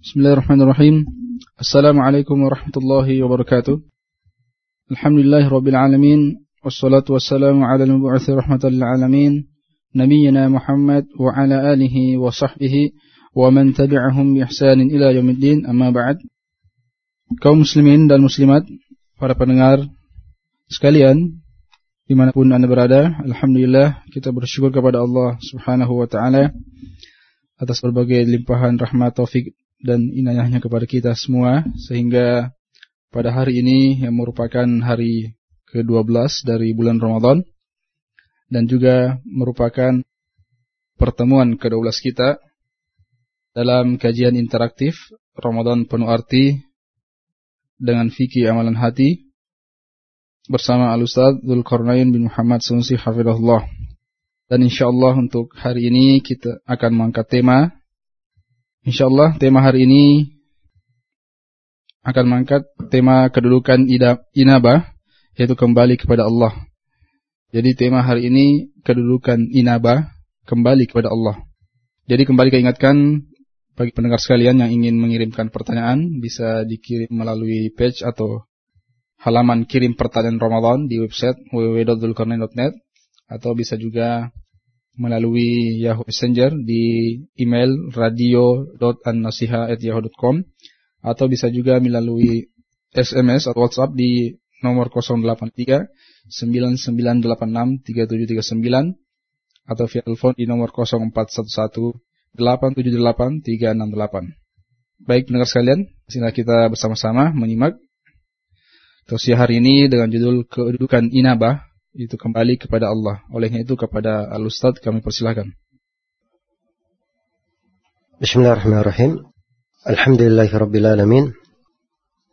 Bismillahirrahmanirrahim. Assalamualaikum warahmatullahi wabarakatuh. Alhamdulillah rabbil alamin wassalatu wassalamu ala al-mub'uts rahmatan lil alamin nabiyyina Muhammad wa ala alihi wa sahbihi wa man tabi'ahum bi ihsanin ila yaumiddin amma ba'd. Kaum muslimin dan muslimat, para pendengar sekalian, di mana pun anda berada, Alhamdulillah kita bersyukur kepada Allah subhanahu wa ta'ala atas berbagai limpahan rahmat taufik dan inayahnya kepada kita semua sehingga pada hari ini yang merupakan hari ke-12 dari bulan Ramadan dan juga merupakan pertemuan ke-12 kita dalam kajian interaktif Ramadan penuh arti dengan fikih amalan hati bersama Al-Ustaz bin Muhammad Sunsi Hafizahullah. Dan insyaallah untuk hari ini kita akan mengangkat tema Insyaallah tema hari ini akan mengangkat tema kedudukan inabah yaitu kembali kepada Allah. Jadi tema hari ini kedudukan inabah kembali kepada Allah. Jadi kembali keingatkan bagi pendengar sekalian yang ingin mengirimkan pertanyaan bisa dikirim melalui page atau halaman kirim pertanyaan Ramadan di website www.dulkarnain.net atau bisa juga melalui Yahoo Messenger di email radio.annasiha@yahoo.com atau bisa juga melalui SMS atau WhatsApp di nomor 083 9986 3739 atau via telepon di nomor 0411 878 368. Baik pendengar sekalian, sini kita bersama-sama menyimak tausiah hari ini dengan judul kedudukan inabah itu kembali kepada Allah. Olehnya itu kepada Al-Ustaz kami persilahkan. Bismillahirrahmanirrahim. Alhamdulillahi Rabbil Alamin.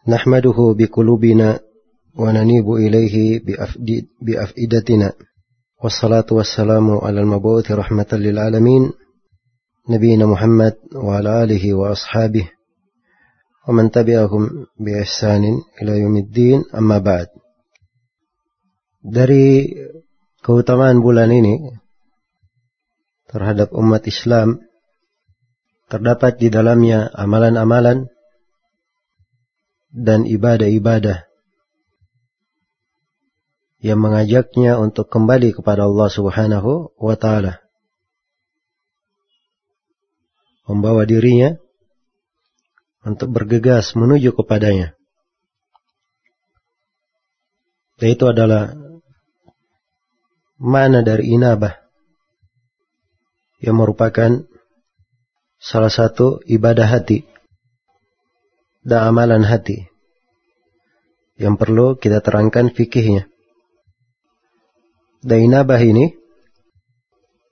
Nahmaduhu biqulubina wa nanibu ilaihi biaf'idatina. Wassalatu wassalamu ala al-mabuthi rahmatan lil alamin. نبينا محمد وعلى آله وأصحابه ومن تبعهم بإحسان إلى يوم الدين أما بعد dari keutamaan bulan ini terhadap umat Islam terdapat di dalamnya amalan-amalan dan ibadah-ibadah yang mengajaknya untuk kembali kepada Allah Subhanahu wa taala. Membawa dirinya untuk bergegas menuju kepadanya. Dan itu adalah mana dari inabah yang merupakan salah satu ibadah hati dan amalan hati yang perlu kita terangkan fikihnya. Dan inabah ini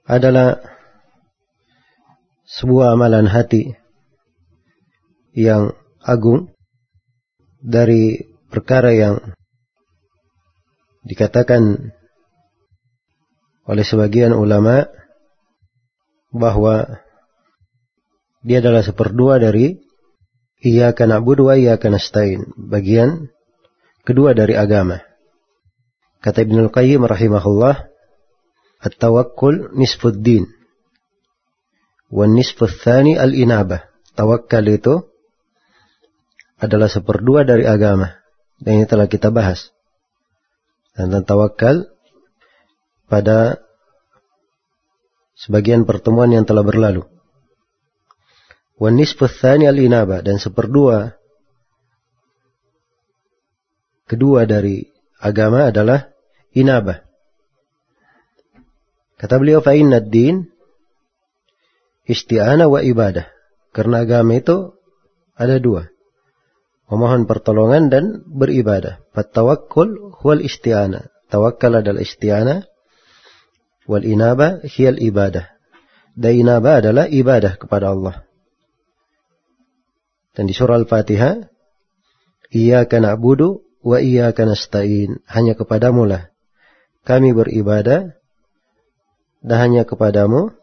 adalah sebuah amalan hati yang agung dari perkara yang dikatakan oleh sebagian ulama bahwa dia adalah seperdua dari iyyaka na'budu wa iyyaka nasta'in, bagian kedua dari agama. Kata Ibnu Qayyim rahimahullah, at-tawakkul nisfud din. Wa nisfud tsani al-inabah. Tawakal itu adalah seperdua dari agama. Dan ini telah kita bahas. Dan tawakal pada sebagian pertemuan yang telah berlalu. Al-inaba dan seperdua kedua dari agama adalah inaba. Kata beliau fa inna din isti'ana wa ibadah. Karena agama itu ada dua. Memohon pertolongan dan beribadah. Fattawakkul huwal isti'ana. Tawakkal adalah isti'ana. Wal inaba hiyal ibadah. Dan inaba adalah ibadah kepada Allah. Dan di surah Al-Fatihah, Iyaka na'budu wa iyaka nasta'in. Hanya kepadamu lah kami beribadah dan hanya kepadamu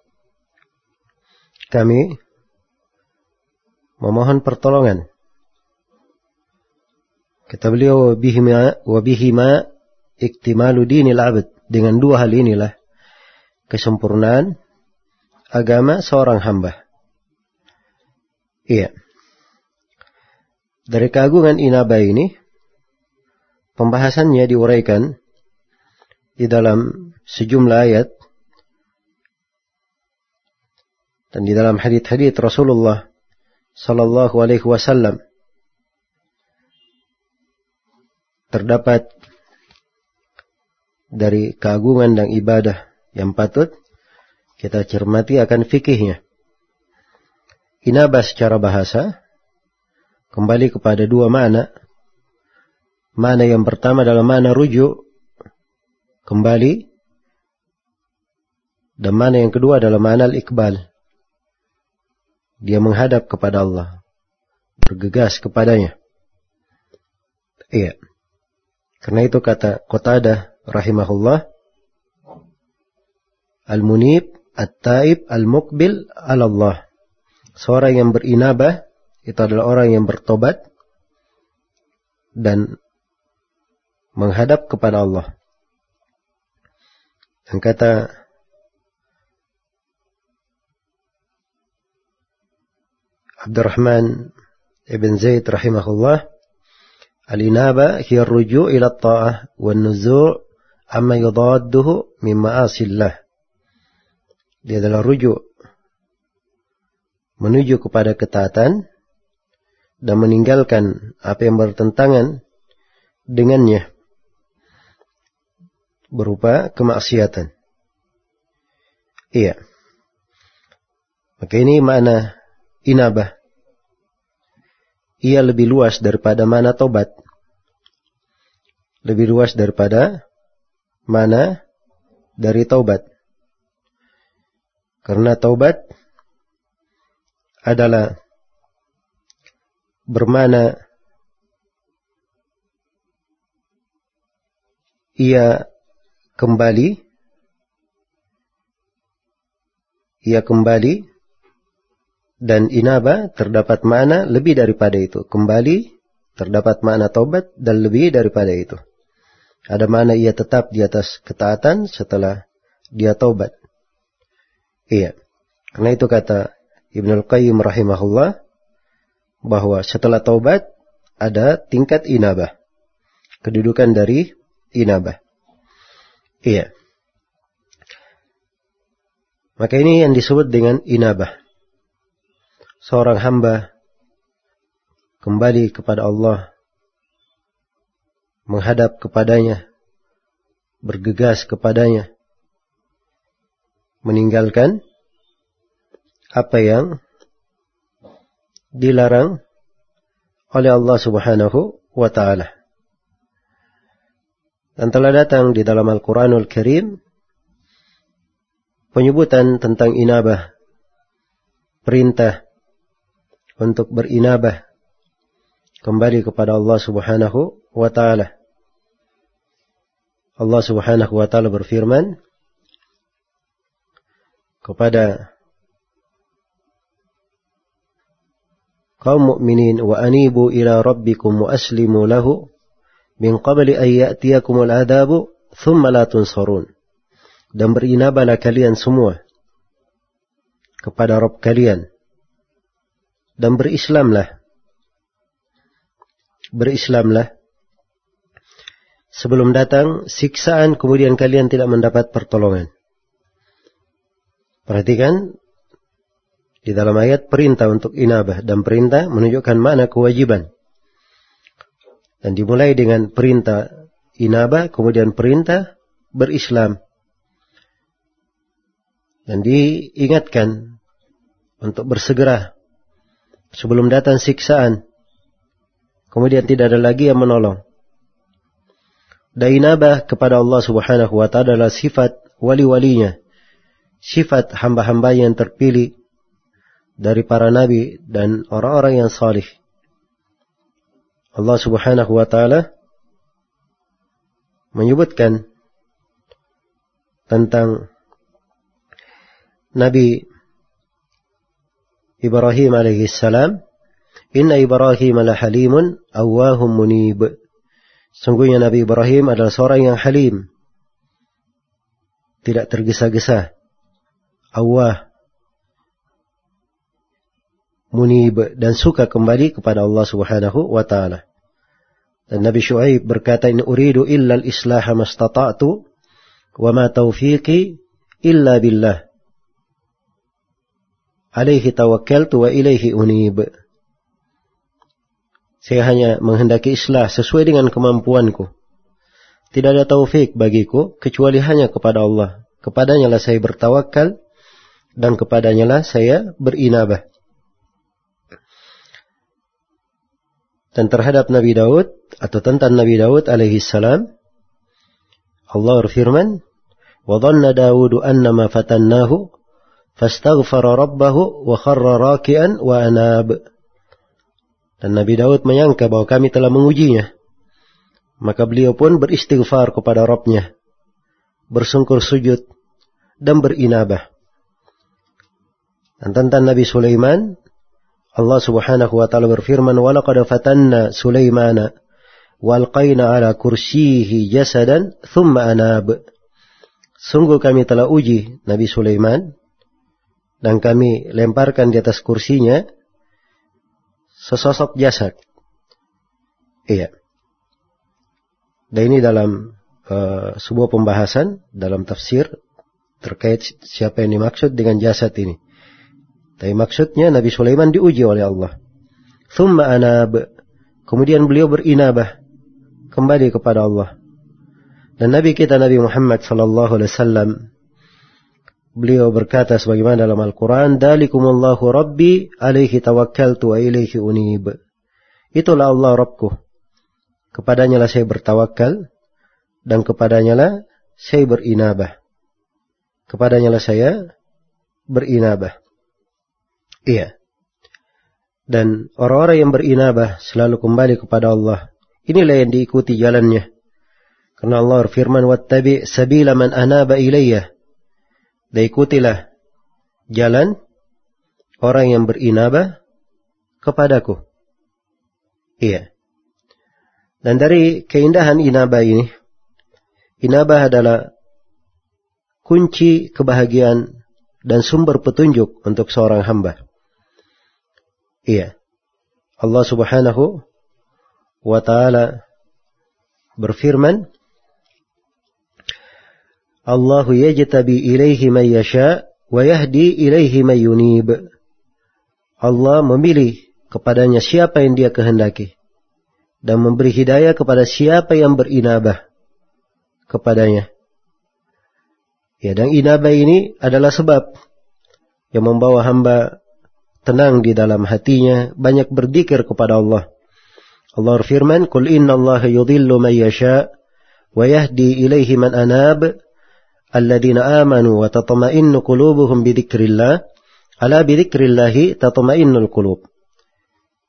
kami memohon pertolongan. Kata beliau, wa bihima iktimalu dinil abad. Dengan dua hal inilah kesempurnaan agama seorang hamba. Iya. Dari keagungan inaba ini, pembahasannya diuraikan di dalam sejumlah ayat dan di dalam hadits-hadits Rasulullah sallallahu alaihi wasallam terdapat dari keagungan dan ibadah yang patut kita cermati akan fikihnya. Inaba secara bahasa kembali kepada dua mana. Mana yang pertama adalah mana rujuk kembali dan mana yang kedua adalah mana al-iqbal. Dia menghadap kepada Allah, bergegas kepadanya. Iya. Karena itu kata Qatadah rahimahullah Al-Munib, At-Taib, Al-Muqbil, Allah. Seorang yang berinabah itu adalah orang yang bertobat dan menghadap kepada Allah. Dan kata Abdurrahman ibn Zaid rahimahullah, Al-inaba hiya ruju' ila ta'ah wa nuzu' amma yudadduhu min ma'asillah. Dia adalah rujuk menuju kepada ketaatan dan meninggalkan apa yang bertentangan dengannya berupa kemaksiatan. Iya. Maka ini makna inabah. Ia lebih luas daripada mana tobat. Lebih luas daripada mana dari taubat. Karena taubat adalah bermana ia kembali ia kembali dan inaba terdapat makna lebih daripada itu. Kembali terdapat makna taubat dan lebih daripada itu. Ada mana ia tetap di atas ketaatan setelah dia taubat. Iya. Karena itu kata Ibnul Qayyim rahimahullah bahwa setelah taubat ada tingkat inabah. Kedudukan dari inabah. Iya. Maka ini yang disebut dengan inabah. Seorang hamba kembali kepada Allah, menghadap kepadanya, bergegas kepadanya, meninggalkan apa yang dilarang oleh Allah Subhanahu wa taala. Dan telah datang di dalam Al-Qur'anul Karim penyebutan tentang inabah, perintah untuk berinabah kembali kepada Allah Subhanahu wa taala. Allah Subhanahu wa taala berfirman, kepada kaum mukminin wa anibu ila rabbikum wa aslimu lahu min qabli an ya'tiyakumul adabu thumma la tunsarun. Dan berinabalah kalian semua kepada Rabb kalian dan berislamlah berislamlah. Sebelum datang siksaan kemudian kalian tidak mendapat pertolongan Perhatikan di dalam ayat perintah untuk inabah dan perintah menunjukkan makna kewajiban. Dan dimulai dengan perintah inabah, kemudian perintah berislam. Dan diingatkan untuk bersegera sebelum datang siksaan. Kemudian tidak ada lagi yang menolong. Dan inabah kepada Allah subhanahu wa ta'ala adalah sifat wali-walinya sifat hamba-hamba yang terpilih dari para nabi dan orang-orang yang salih. Allah Subhanahu wa taala menyebutkan tentang Nabi Ibrahim alaihi salam, "Inna Ibrahim la halimun awwahum munib." Sungguhnya Nabi Ibrahim adalah seorang yang halim, tidak tergesa-gesa, awah munib dan suka kembali kepada Allah Subhanahu wa taala. Dan Nabi Shu'aib berkata in uridu illa al-islah mastata'tu wa ma taufiqi illa billah. Alaihi tawakkaltu wa ilaihi unib. Saya hanya menghendaki islah sesuai dengan kemampuanku. Tidak ada taufik bagiku kecuali hanya kepada Allah. Kepadanya lah saya bertawakal dan kepadanya lah saya berinabah. Dan terhadap Nabi Daud atau tentang Nabi Daud alaihi salam Allah berfirman wa dhanna Daud annama fatannahu fastaghfara rabbahu wa kharra raki'an wa anab. Dan Nabi Daud menyangka bahwa kami telah mengujinya. Maka beliau pun beristighfar kepada Rabbnya bersungkur sujud dan berinabah dan tentang Nabi Sulaiman Allah Subhanahu wa taala berfirman, "Wa laqad fatanna Sulaimana walqaina ala kursiyihi jasadan thumma anab." Sungguh kami telah uji Nabi Sulaiman dan kami lemparkan di atas kursinya sesosok jasad. Iya. Dan ini dalam uh, sebuah pembahasan dalam tafsir terkait siapa yang dimaksud dengan jasad ini. Tapi maksudnya Nabi Sulaiman diuji oleh Allah. Thumma anab. Kemudian beliau berinabah. Kembali kepada Allah. Dan Nabi kita Nabi Muhammad sallallahu alaihi wasallam beliau berkata sebagaimana dalam Al-Qur'an, "Dalikumullahu rabbi alaihi tawakkaltu wa ilaihi unib." Itulah Allah Rabbku. Kepadanya lah saya bertawakal dan kepadanya lah saya berinabah. Kepadanya lah saya berinabah. Iya. Dan orang-orang yang berinabah selalu kembali kepada Allah. Inilah yang diikuti jalannya. Karena Allah firman, Wattabi sabila man anaba ilayya. Dan ikutilah jalan orang yang berinabah kepadaku. Iya. Dan dari keindahan inabah ini, inabah adalah kunci kebahagiaan dan sumber petunjuk untuk seorang hamba. Iya. Allah Subhanahu wa taala berfirman Allah yajtabi ilaihi man yasha wa yahdi ilaihi man yunib. Allah memilih kepadanya siapa yang dia kehendaki dan memberi hidayah kepada siapa yang berinabah kepadanya. Ya, dan inabah ini adalah sebab yang membawa hamba tenang di dalam hatinya, banyak berzikir kepada Allah. Allah berfirman, "Qul inna Allah yudhillu man yasha wa yahdi ilaihi man anab, alladziina amanu wa tatma'innu qulubuhum bi dzikrillah, ala bi dzikrillah tatma'innul qulub."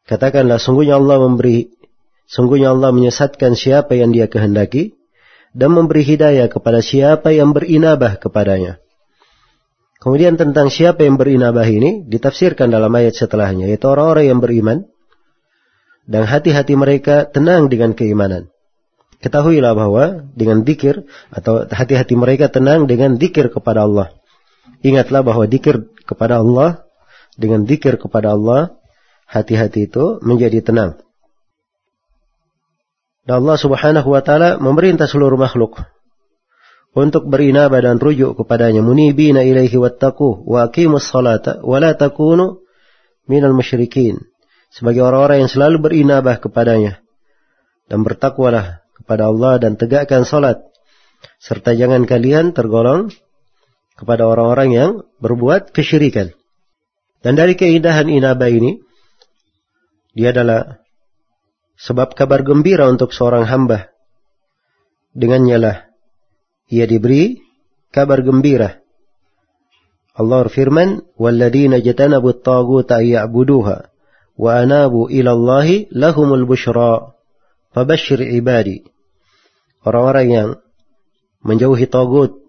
Katakanlah sungguhnya Allah memberi sungguhnya Allah menyesatkan siapa yang Dia kehendaki dan memberi hidayah kepada siapa yang berinabah kepadanya. Kemudian tentang siapa yang berinabah ini ditafsirkan dalam ayat setelahnya, yaitu orang-orang yang beriman dan hati-hati mereka tenang dengan keimanan. Ketahuilah bahwa dengan dikir atau hati-hati mereka tenang dengan dikir kepada Allah. Ingatlah bahwa dikir kepada Allah, dengan dikir kepada Allah, hati-hati itu menjadi tenang. Dan Allah subhanahu wa ta'ala memerintah seluruh makhluk untuk berinabah dan rujuk kepadanya. Munibina ilaihi wattaqu wa aqimus salata wa la takunu minal musyrikin. Sebagai orang-orang yang selalu berinabah kepadanya dan bertakwalah kepada Allah dan tegakkan salat. Serta jangan kalian tergolong kepada orang-orang yang berbuat kesyirikan. Dan dari keindahan inabah ini dia adalah sebab kabar gembira untuk seorang hamba. Dengannya lah ia diberi kabar gembira. Allah berfirman, "Walladzina jatanabu at-taghut ya'buduha wa anabu ila Allah lahumul busyra." Fabashshir ibadi. Orang-orang yang menjauhi tagut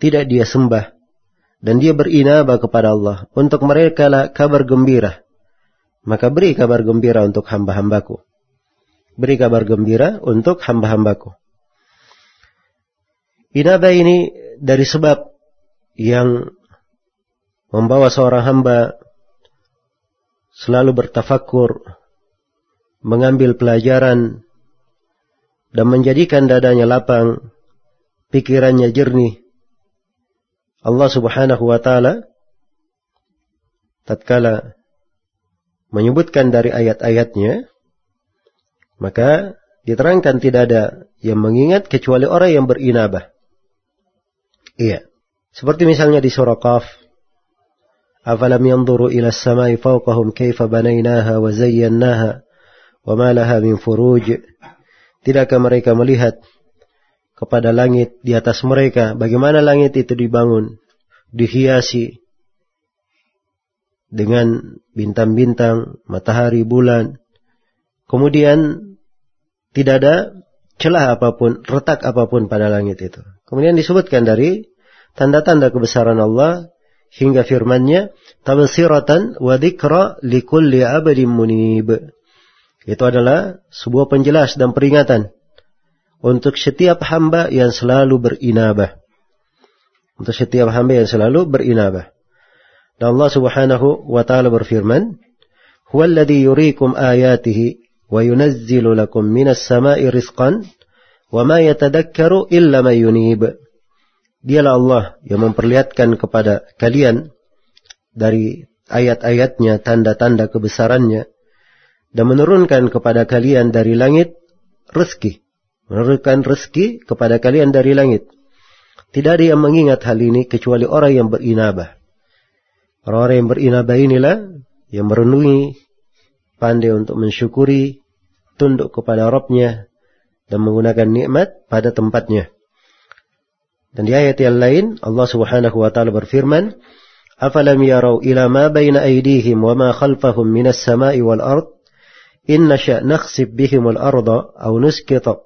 tidak dia sembah dan dia berinabah kepada Allah untuk mereka lah kabar gembira maka beri kabar gembira untuk hamba-hambaku beri kabar gembira untuk hamba-hambaku Inabah ini dari sebab yang membawa seorang hamba selalu bertafakur, mengambil pelajaran, dan menjadikan dadanya lapang, pikirannya jernih. Allah subhanahu wa ta'ala tatkala menyebutkan dari ayat-ayatnya, maka diterangkan tidak ada yang mengingat kecuali orang yang berinabah. Iya. Seperti misalnya di surah Qaf. Afalam yanzuru ila samai fawqahum kaifa banaynaha wa zayyannaha wa ma laha min furuj. Tidakkah mereka melihat kepada langit di atas mereka bagaimana langit itu dibangun, dihiasi dengan bintang-bintang, matahari, bulan. Kemudian tidak ada celah apa pun, retak apa pun pada langit itu. Kemudian disebutkan dari tanda-tanda kebesaran Allah hingga firman-Nya tabsiratan wa dzikra likulli 'abdin munib. Itu adalah sebuah penjelas dan peringatan untuk setiap hamba yang selalu berinabah. Untuk setiap hamba yang selalu berinabah. Dan Allah Subhanahu wa taala berfirman, "Huwallazi yuriikum ayatihi wa yunazzilu lakum minas sama'i rizqan wa ma yatadakkaru illa man yunib." Dialah Allah yang memperlihatkan kepada kalian dari ayat-ayatnya, tanda-tanda kebesarannya dan menurunkan kepada kalian dari langit rezeki. Menurunkan rezeki kepada kalian dari langit. Tidak ada yang mengingat hal ini kecuali orang yang berinabah. Orang-orang yang berinabah inilah yang merenungi, pandai untuk mensyukuri, tunduk kepada Rabbnya, dan menggunakan nikmat pada tempatnya. Dan di ayat yang lain Allah Subhanahu wa taala berfirman, "Afalam yarau ila ma baina aydihim wa ma khalfahum minas sama'i wal ard? In nasha nakhsif bihim al arda aw nuskita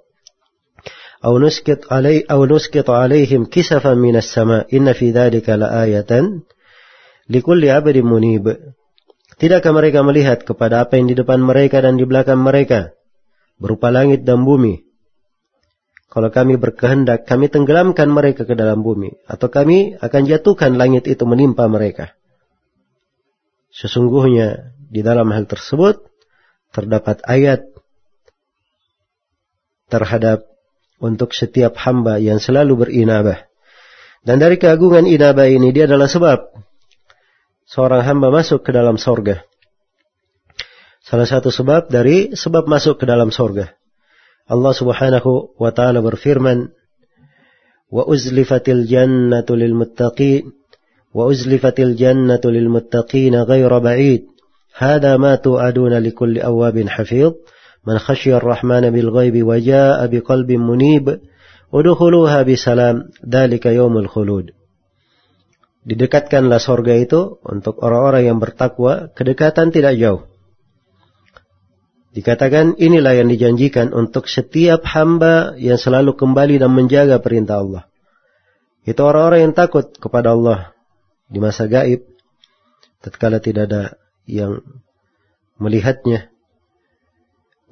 aw nuskit alai aw nuskit alaihim kisafan minas sama' inna fi laayatan likulli 'abdin munib." Tidakkah mereka melihat kepada apa yang di depan mereka dan di belakang mereka? Berupa langit dan bumi. Kalau kami berkehendak, kami tenggelamkan mereka ke dalam bumi. Atau kami akan jatuhkan langit itu menimpa mereka. Sesungguhnya di dalam hal tersebut terdapat ayat terhadap untuk setiap hamba yang selalu berinabah. Dan dari keagungan inabah ini dia adalah sebab seorang hamba masuk ke dalam sorga. Salah satu sebab dari sebab masuk ke dalam sorga. Allah subhanahu wa ta'ala berfirman, Wa uzlifatil jannatu lil muttaqin, wa uzlifatil jannatu lil muttaqin ghayra ba'id. هذا ما توعدون لكل أواب حفيظ من خشي الرحمن بالغيب وجاء بقلب منيب ودخلوها بسلام ذلك يوم الخلود Didekatkanlah sorga itu untuk orang-orang yang bertakwa, kedekatan tidak jauh. Dikatakan inilah yang dijanjikan untuk setiap hamba yang selalu kembali dan menjaga perintah Allah. Itu orang-orang yang takut kepada Allah di masa gaib. Tatkala tidak ada yang melihatnya.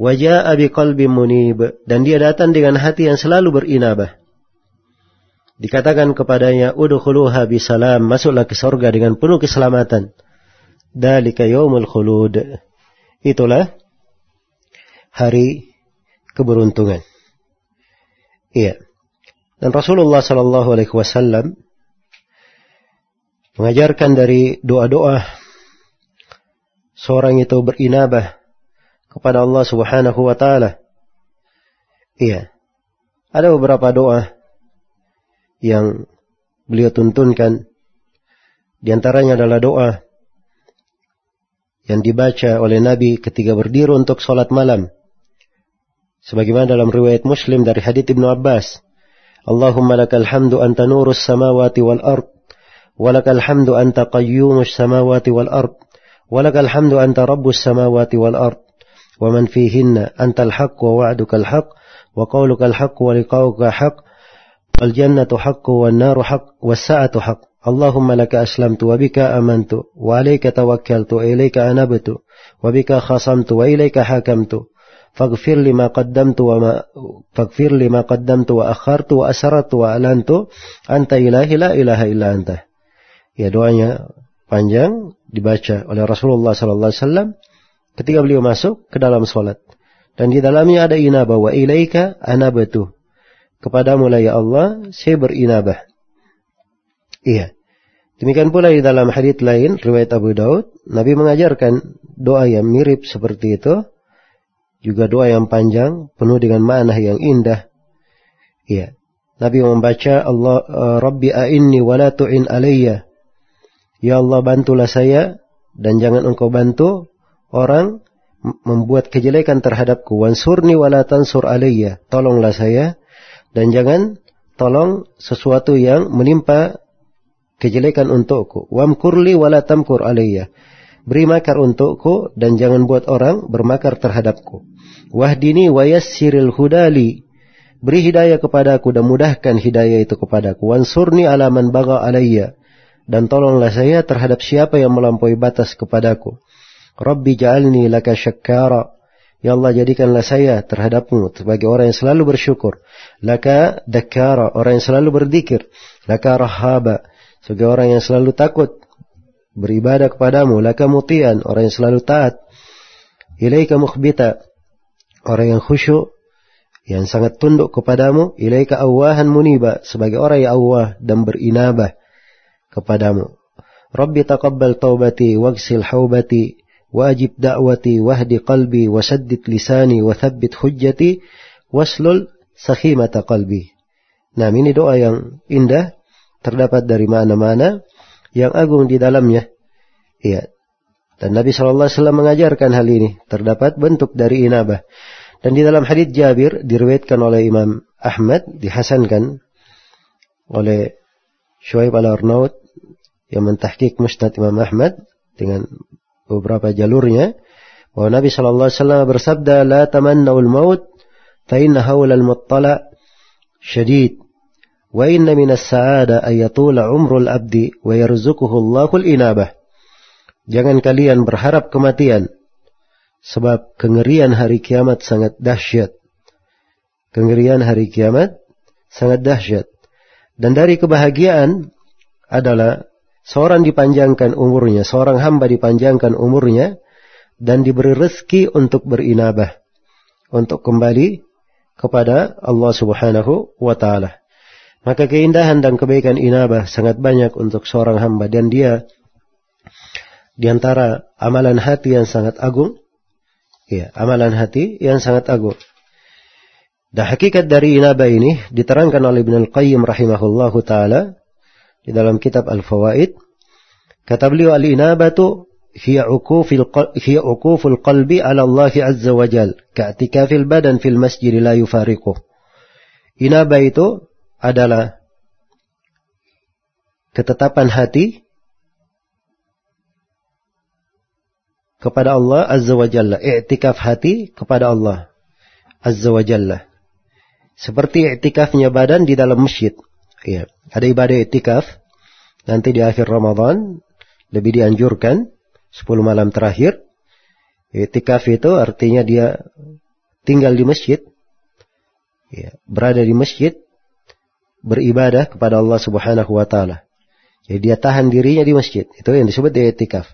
Wajah abi qalbi munib. Dan dia datang dengan hati yang selalu berinabah. Dikatakan kepadanya, Udkhuluha bisalam, masuklah ke sorga dengan penuh keselamatan. Dalika khulud. Itulah hari keberuntungan. Iya. Dan Rasulullah Sallallahu Alaihi Wasallam mengajarkan dari doa-doa seorang itu berinabah kepada Allah Subhanahu Wa Taala. Iya. Ada beberapa doa yang beliau tuntunkan. Di antaranya adalah doa yang dibaca oleh Nabi ketika berdiri untuk sholat malam. Sebagaimana dalam riwayat Muslim dari hadits Ibnu Abbas. Allahumma lakal hamdu anta nurus samawati wal ard. Walakal hamdu anta qayyumus samawati wal ard. Walakal hamdu anta rabbus samawati wal ard. ومن فيهن أنت الحق ووعدك الحق وقولك الحق ولقاؤك حق الجنة حق والنار حق والساعة حق اللهم لك أسلمت وبك آمنت وعليك توكلت وإليك أنبت وبك خصمت وإليك حكمت faghfir lima qaddamtu wa ma faghfir lima qaddamtu wa akhartu wa asaratu wa alantu anta ilahi la ilaha illa anta. Ya doanya panjang dibaca oleh Rasulullah sallallahu alaihi wasallam ketika beliau masuk ke dalam salat. Dan di dalamnya ada inabah wa ilaika anabatu. Kepadamu lah ya Allah, saya berinabah. Iya. Demikian pula di dalam hadits lain riwayat Abu Daud, Nabi mengajarkan doa yang mirip seperti itu juga doa yang panjang, penuh dengan makna yang indah. Iya. Nabi membaca Allah uh, Rabbi a'inni wa la tu'in alayya. Ya Allah bantulah saya dan jangan engkau bantu orang membuat kejelekan terhadapku. Wansurni wa la tansur alayya. Tolonglah saya dan jangan tolong sesuatu yang menimpa kejelekan untukku. Wamkurli wala tamkur alayya. Beri makar untukku dan jangan buat orang bermakar terhadapku. Wahdini wa yassiril hudali. Beri hidayah kepadaku dan mudahkan hidayah itu kepadaku. Wansurni ala man baga alayya. Dan tolonglah saya terhadap siapa yang melampaui batas kepadaku. Rabbi ja'alni laka syakkara. Ya Allah jadikanlah saya terhadapmu sebagai orang yang selalu bersyukur. Laka dakara, orang yang selalu berzikir. Laka rahaba, sebagai orang yang selalu takut beribadah kepadamu. Laka mutian, orang yang selalu taat. Ilaika mukhbita, orang yang khusyuk, yang sangat tunduk kepadamu. Ilaika awahan muniba, sebagai orang yang awah dan berinabah kepadamu. Rabbi taqabbal taubati wagsil haubati wajib da'wati wahdi qalbi wasaddid lisani wathabbit hujjati waslul sakhimata qalbi. Nah, ini doa yang indah terdapat dari mana-mana yang agung di dalamnya. Iya. Dan Nabi SAW mengajarkan hal ini. Terdapat bentuk dari inabah. Dan di dalam hadits Jabir diriwayatkan oleh Imam Ahmad dihasankan oleh Shuaib al-Arnaud yang mentahkik Musnad Imam Ahmad dengan beberapa jalurnya bahwa Nabi Shallallahu Alaihi Wasallam bersabda la tamannaul maut fa inna hawlal muttala syadid inna minas sa'ada ayatula umrul abdi wa yarzuquhu Allahul inabah jangan kalian berharap kematian sebab kengerian hari kiamat sangat dahsyat kengerian hari kiamat sangat dahsyat dan dari kebahagiaan adalah Seorang dipanjangkan umurnya, seorang hamba dipanjangkan umurnya, dan diberi rezeki untuk berinabah. Untuk kembali kepada Allah subhanahu wa ta'ala. Maka keindahan dan kebaikan inabah sangat banyak untuk seorang hamba. Dan dia di antara amalan hati yang sangat agung. Ya, amalan hati yang sangat agung. Dan hakikat dari inabah ini diterangkan oleh Ibn Al-Qayyim rahimahullahu ta'ala di dalam kitab Al-Fawaid kata beliau al-inabatu hiya uqufil hiya uquful qalbi ala Allah azza wa jal ka'tikafil badan fil masjid la yufariquh inaba itu adalah ketetapan hati kepada Allah azza wa jalla. I'tikaf hati kepada Allah azza wa jalla. Seperti i'tikafnya badan di dalam masjid. Ya, ada ibadah itikaf nanti di akhir Ramadan lebih dianjurkan 10 malam terakhir. Itikaf itu artinya dia tinggal di masjid, ya, berada di masjid, beribadah kepada Allah Subhanahu wa taala. Jadi dia tahan dirinya di masjid. Itu yang disebut dia itikaf.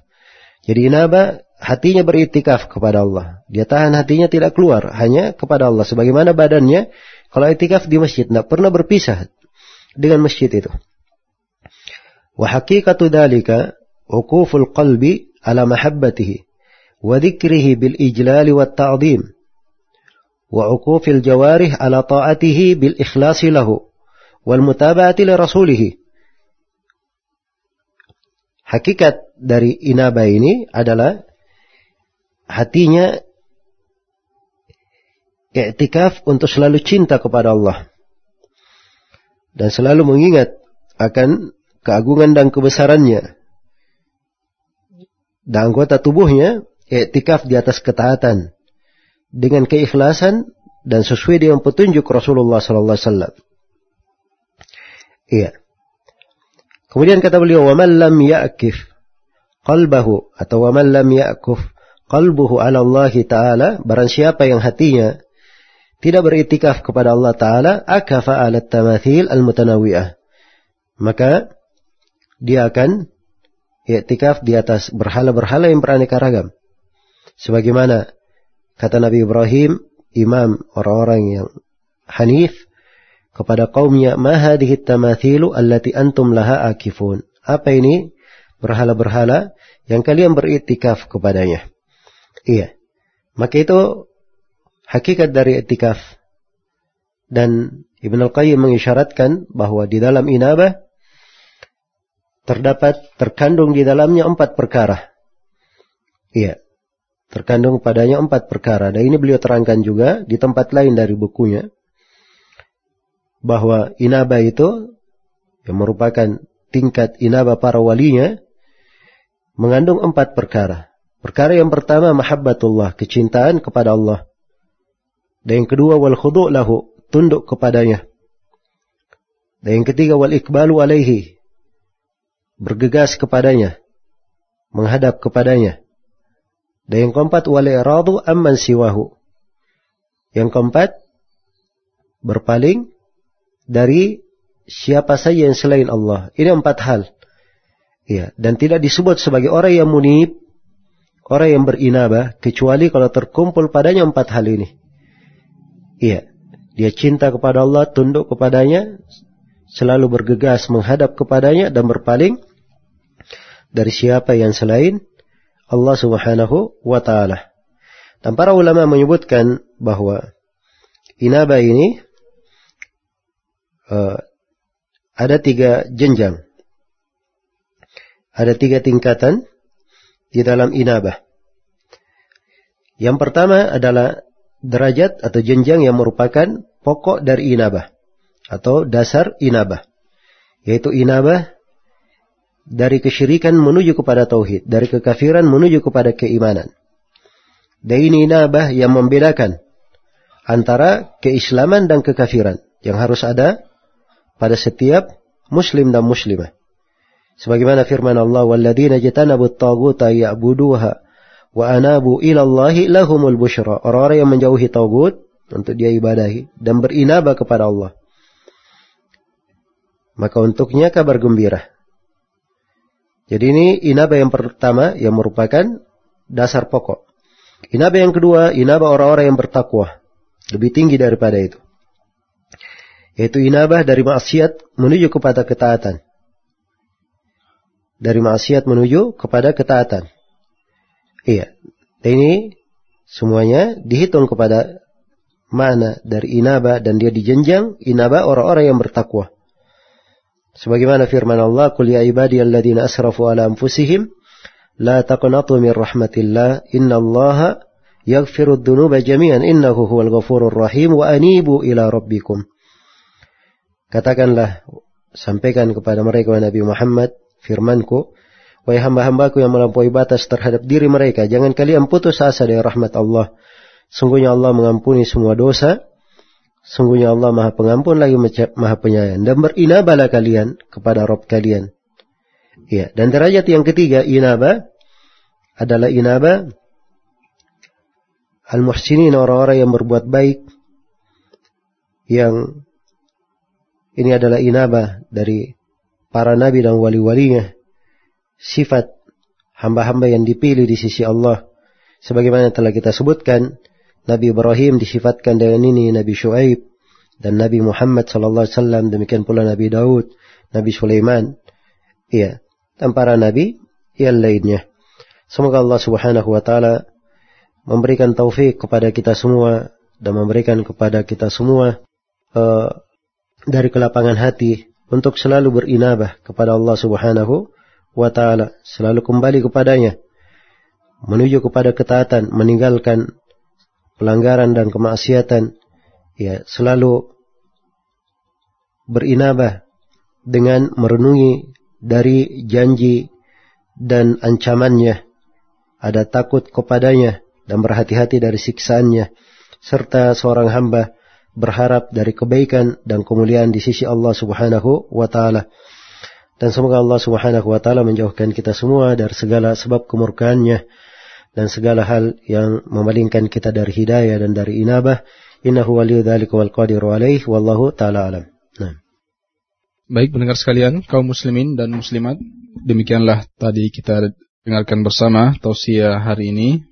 Jadi inaba hatinya beritikaf kepada Allah. Dia tahan hatinya tidak keluar, hanya kepada Allah. Sebagaimana badannya, kalau itikaf di masjid, tidak pernah berpisah dengan masjid itu. Wa haqiqatu dhalika uquful qalbi ala mahabbatihi wa dhikrihi bil ijlali wa ta'zim wa uqufil jawarih ala ta'atihi bil ikhlasi lahu wal mutaba'ati li rasulih. Hakikat dari inaba ini adalah hatinya i'tikaf untuk selalu cinta kepada Allah dan selalu mengingat akan keagungan dan kebesarannya. Dan anggota tubuhnya iktikaf di atas ketaatan dengan keikhlasan dan sesuai dengan petunjuk Rasulullah sallallahu alaihi wasallam. Iya. Kemudian kata beliau, "Wa man lam ya'kif qalbahu atau wa man lam ya'kuf qalbuhu 'ala Allah taala, barang siapa yang hatinya tidak beritikaf kepada Allah Ta'ala, akafa alat tamathil al-mutanawiyah. Maka dia akan i'tikaf di atas berhala-berhala yang beraneka ragam. Sebagaimana kata Nabi Ibrahim, imam orang-orang yang hanif kepada kaumnya, "Ma hadhihi tamathilu allati antum laha akifun?" Apa ini berhala-berhala yang kalian beriktikaf kepadanya? Iya. Maka itu hakikat dari iktikaf. Dan Ibn Al-Qayyim mengisyaratkan bahwa di dalam inabah terdapat terkandung di dalamnya empat perkara. Iya. Terkandung padanya empat perkara. Dan ini beliau terangkan juga di tempat lain dari bukunya. Bahwa inaba itu yang merupakan tingkat inaba para walinya mengandung empat perkara. Perkara yang pertama mahabbatullah, kecintaan kepada Allah. Dan yang kedua wal khudu' lahu, tunduk kepadanya. Dan yang ketiga wal ikbalu alaihi, bergegas kepadanya, menghadap kepadanya. Dan yang keempat wal iradu amman siwahu. Yang keempat berpaling dari siapa saja yang selain Allah. Ini empat hal. Ya, dan tidak disebut sebagai orang yang munib, orang yang berinabah, kecuali kalau terkumpul padanya empat hal ini. Iya, dia cinta kepada Allah, tunduk kepadanya, selalu bergegas menghadap kepadanya dan berpaling dari siapa yang selain Allah Subhanahu wa taala. Dan para ulama menyebutkan bahwa inaba ini uh, ada tiga jenjang. Ada tiga tingkatan di dalam inabah. Yang pertama adalah derajat atau jenjang yang merupakan pokok dari inabah atau dasar inabah. Yaitu inabah dari kesyirikan menuju kepada tauhid, dari kekafiran menuju kepada keimanan. Dan ini nabah yang membedakan antara keislaman dan kekafiran yang harus ada pada setiap muslim dan muslimah. Sebagaimana firman Allah, "Walladzina jatanabu at-taghuta ya'buduha wa anabu ila Allahi lahumul busyra." Orang-orang yang menjauhi tagut untuk dia ibadahi dan berinabah kepada Allah. Maka untuknya kabar gembira. Jadi ini inaba yang pertama yang merupakan dasar pokok. Inaba yang kedua, inaba orang-orang yang bertakwa. Lebih tinggi daripada itu. Yaitu inabah dari maksiat menuju kepada ketaatan. Dari maksiat menuju kepada ketaatan. Iya. Dan ini semuanya dihitung kepada mana dari inaba dan dia dijenjang inaba orang-orang yang bertakwa. Sebagaimana firman Allah, "Qul ya ibadiyalladzina asrafu ala anfusihim la taqnatu min rahmatillah, innallaha yaghfiru dzunuba jami'an innahu huwal ghafurur rahim wa anibu ila rabbikum." Katakanlah, sampaikan kepada mereka Nabi Muhammad firmanku, Wahai hamba-hambaku yang melampaui batas terhadap diri mereka, jangan kalian putus asa dari rahmat Allah. Sungguhnya Allah mengampuni semua dosa Sungguhnya Allah maha pengampun lagi maha penyayang. Dan berinabalah kalian kepada Rob kalian. Ya, dan derajat yang ketiga inaba adalah inaba al-muhsinin orang-orang yang berbuat baik yang ini adalah inaba dari para nabi dan wali-walinya sifat hamba-hamba yang dipilih di sisi Allah sebagaimana telah kita sebutkan Nabi Ibrahim disifatkan dengan ini, Nabi Shu'aib dan Nabi Muhammad sallallahu alaihi wasallam, demikian pula Nabi Daud, Nabi Sulaiman. Iya, dan para nabi yang lainnya. Semoga Allah Subhanahu wa taala memberikan taufik kepada kita semua dan memberikan kepada kita semua uh, dari kelapangan hati untuk selalu berinabah kepada Allah Subhanahu wa taala, selalu kembali kepadanya, menuju kepada ketaatan, meninggalkan pelanggaran dan kemaksiatan, ya selalu berinabah dengan merenungi dari janji dan ancamannya, ada takut kepadanya dan berhati-hati dari siksaannya, serta seorang hamba berharap dari kebaikan dan kemuliaan di sisi Allah Subhanahu wa taala. Dan semoga Allah Subhanahu wa taala menjauhkan kita semua dari segala sebab kemurkaannya dan segala hal yang memalingkan kita dari hidayah dan dari inabah. Innahu waliyyu dzalika wal qadiru alaih wallahu taala alam. Nah. Baik pendengar sekalian, kaum muslimin dan muslimat, demikianlah tadi kita dengarkan bersama tausiah hari ini,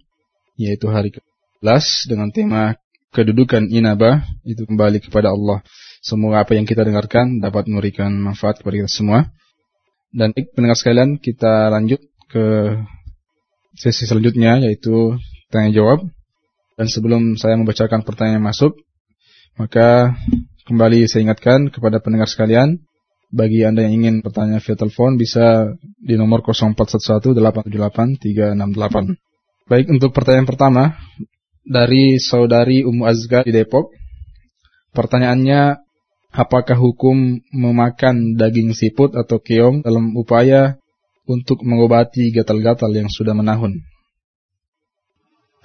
yaitu hari ke-11 dengan tema kedudukan inabah, itu kembali kepada Allah. Semoga apa yang kita dengarkan dapat memberikan manfaat kepada kita semua. Dan pendengar sekalian, kita lanjut ke sesi selanjutnya, yaitu tanya jawab. Dan sebelum saya membacakan pertanyaan yang masuk, maka kembali saya ingatkan kepada pendengar sekalian, bagi Anda yang ingin bertanya via telepon bisa di nomor 0411-878-368. Baik, untuk pertanyaan pertama dari saudari Umu Azga di Depok. Pertanyaannya, apakah hukum memakan daging siput atau keong dalam upaya untuk mengobati gatal-gatal yang sudah menahun?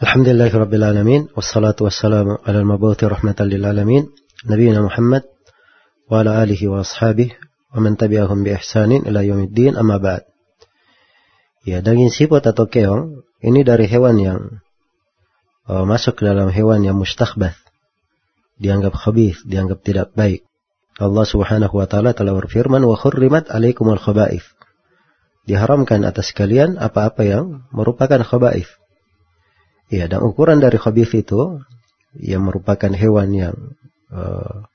Alhamdulillahirrabbilalamin Wassalatu wassalamu ala al-mabuti rahmatan lil alamin Nabiina Muhammad Wa ala alihi wa ashabih Wa man tabi'ahum bi ihsanin ila yaumiddin amma ba'd Ya daging siput atau keong Ini dari hewan yang Masuk ke dalam hewan yang mustakhbath Dianggap khabith Dianggap tidak baik. Allah subhanahu wa ta'ala telah berfirman Wa khurrimat alaikumul khabaith. Diharamkan atas kalian apa-apa yang merupakan khabaith. Ya, dan ukuran dari khabith itu yang merupakan hewan yang uh,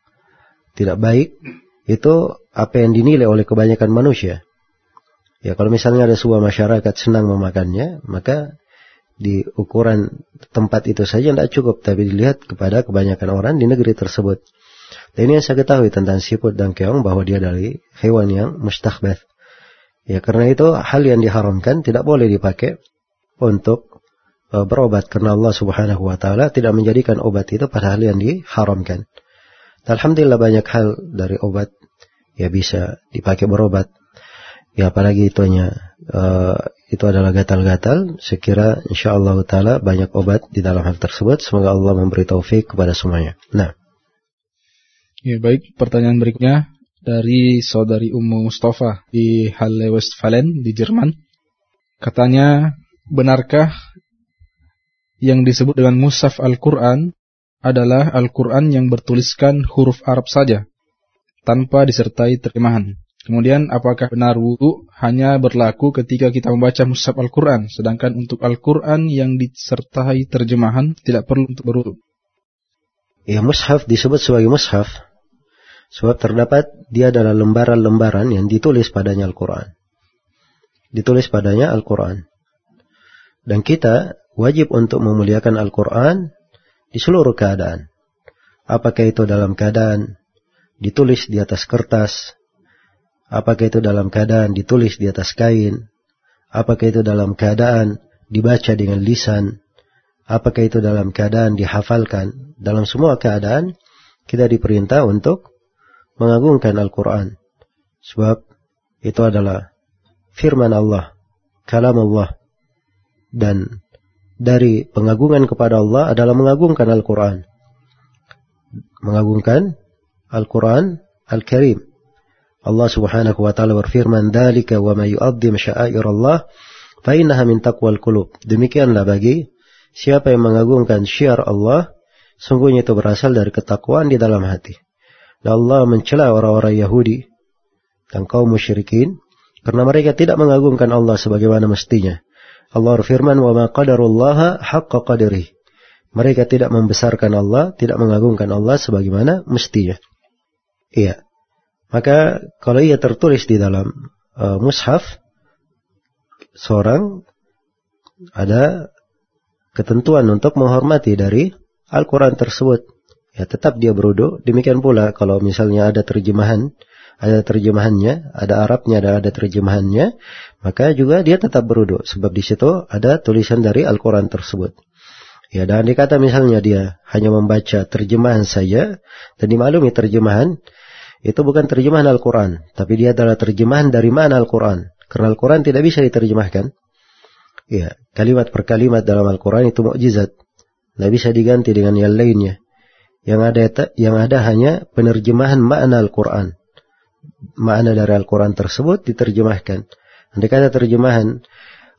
tidak baik itu apa yang dinilai oleh kebanyakan manusia. Ya, kalau misalnya ada sebuah masyarakat senang memakannya, maka di ukuran tempat itu saja tidak cukup, tapi dilihat kepada kebanyakan orang di negeri tersebut. Dan ini yang saya ketahui tentang siput dan keong bahwa dia dari hewan yang mustahbath. Ya, karena itu hal yang diharamkan tidak boleh dipakai untuk Eh, berobat karena Allah Subhanahu wa taala tidak menjadikan obat itu pada hal yang diharamkan. Alhamdulillah banyak hal dari obat ya bisa dipakai berobat. Ya apalagi itu hanya uh, itu adalah gatal-gatal. Sekira insya Allah taala banyak obat di dalam hal tersebut. Semoga Allah memberi taufik kepada semuanya. Nah. Ya baik, pertanyaan berikutnya dari saudari Ummu Mustafa di Halle Westfalen di Jerman. Katanya, benarkah yang disebut dengan Musaf Al-Quran adalah Al-Quran yang bertuliskan huruf Arab saja, tanpa disertai terjemahan. Kemudian, apakah benar wudhu hanya berlaku ketika kita membaca Musaf Al-Quran, sedangkan untuk Al-Quran yang disertai terjemahan tidak perlu untuk berwudhu? Ya, mushaf disebut sebagai mushaf, sebab terdapat dia adalah lembaran-lembaran yang ditulis padanya Al-Quran. Ditulis padanya Al-Quran. Dan kita wajib untuk memuliakan Al-Quran di seluruh keadaan. Apakah itu dalam keadaan ditulis di atas kertas, apakah itu dalam keadaan ditulis di atas kain, apakah itu dalam keadaan dibaca dengan lisan, apakah itu dalam keadaan dihafalkan. Dalam semua keadaan kita diperintah untuk mengagungkan Al-Quran. Sebab itu adalah firman Allah, kalam Allah. Dan dari pengagungan kepada Allah adalah mengagungkan Al-Quran. Mengagungkan Al-Quran Al-Karim. Allah subhanahu wa ta'ala berfirman, Dalika wa ma yu'addim sya'air Allah, fa'innaha min taqwal kulub. Demikianlah bagi siapa yang mengagungkan syiar Allah, sungguhnya itu berasal dari ketakwaan di dalam hati. Dan Allah mencela orang-orang Yahudi dan kaum musyrikin, karena mereka tidak mengagungkan Allah sebagaimana mestinya. Allah berfirman, "Wa ma qadarullaha haqqa qadri." Mereka tidak membesarkan Allah, tidak mengagungkan Allah sebagaimana mestinya. Iya. Maka kalau ia tertulis di dalam uh, mushaf, seorang ada ketentuan untuk menghormati dari Al-Quran tersebut. Ya tetap dia berudu. Demikian pula kalau misalnya ada terjemahan ada terjemahannya, ada Arabnya, ada ada terjemahannya, maka juga dia tetap beruduk sebab di situ ada tulisan dari Al-Qur'an tersebut. Ya, dan dikata misalnya dia hanya membaca terjemahan saja dan dimaklumi terjemahan itu bukan terjemahan Al-Qur'an, tapi dia adalah terjemahan dari mana Al-Qur'an. Karena Al-Qur'an tidak bisa diterjemahkan. Ya, kalimat per kalimat dalam Al-Qur'an itu mukjizat. Tidak bisa diganti dengan yang lainnya. Yang ada yang ada hanya penerjemahan makna Al-Qur'an makna dari Al-Quran tersebut diterjemahkan. Andai kata terjemahan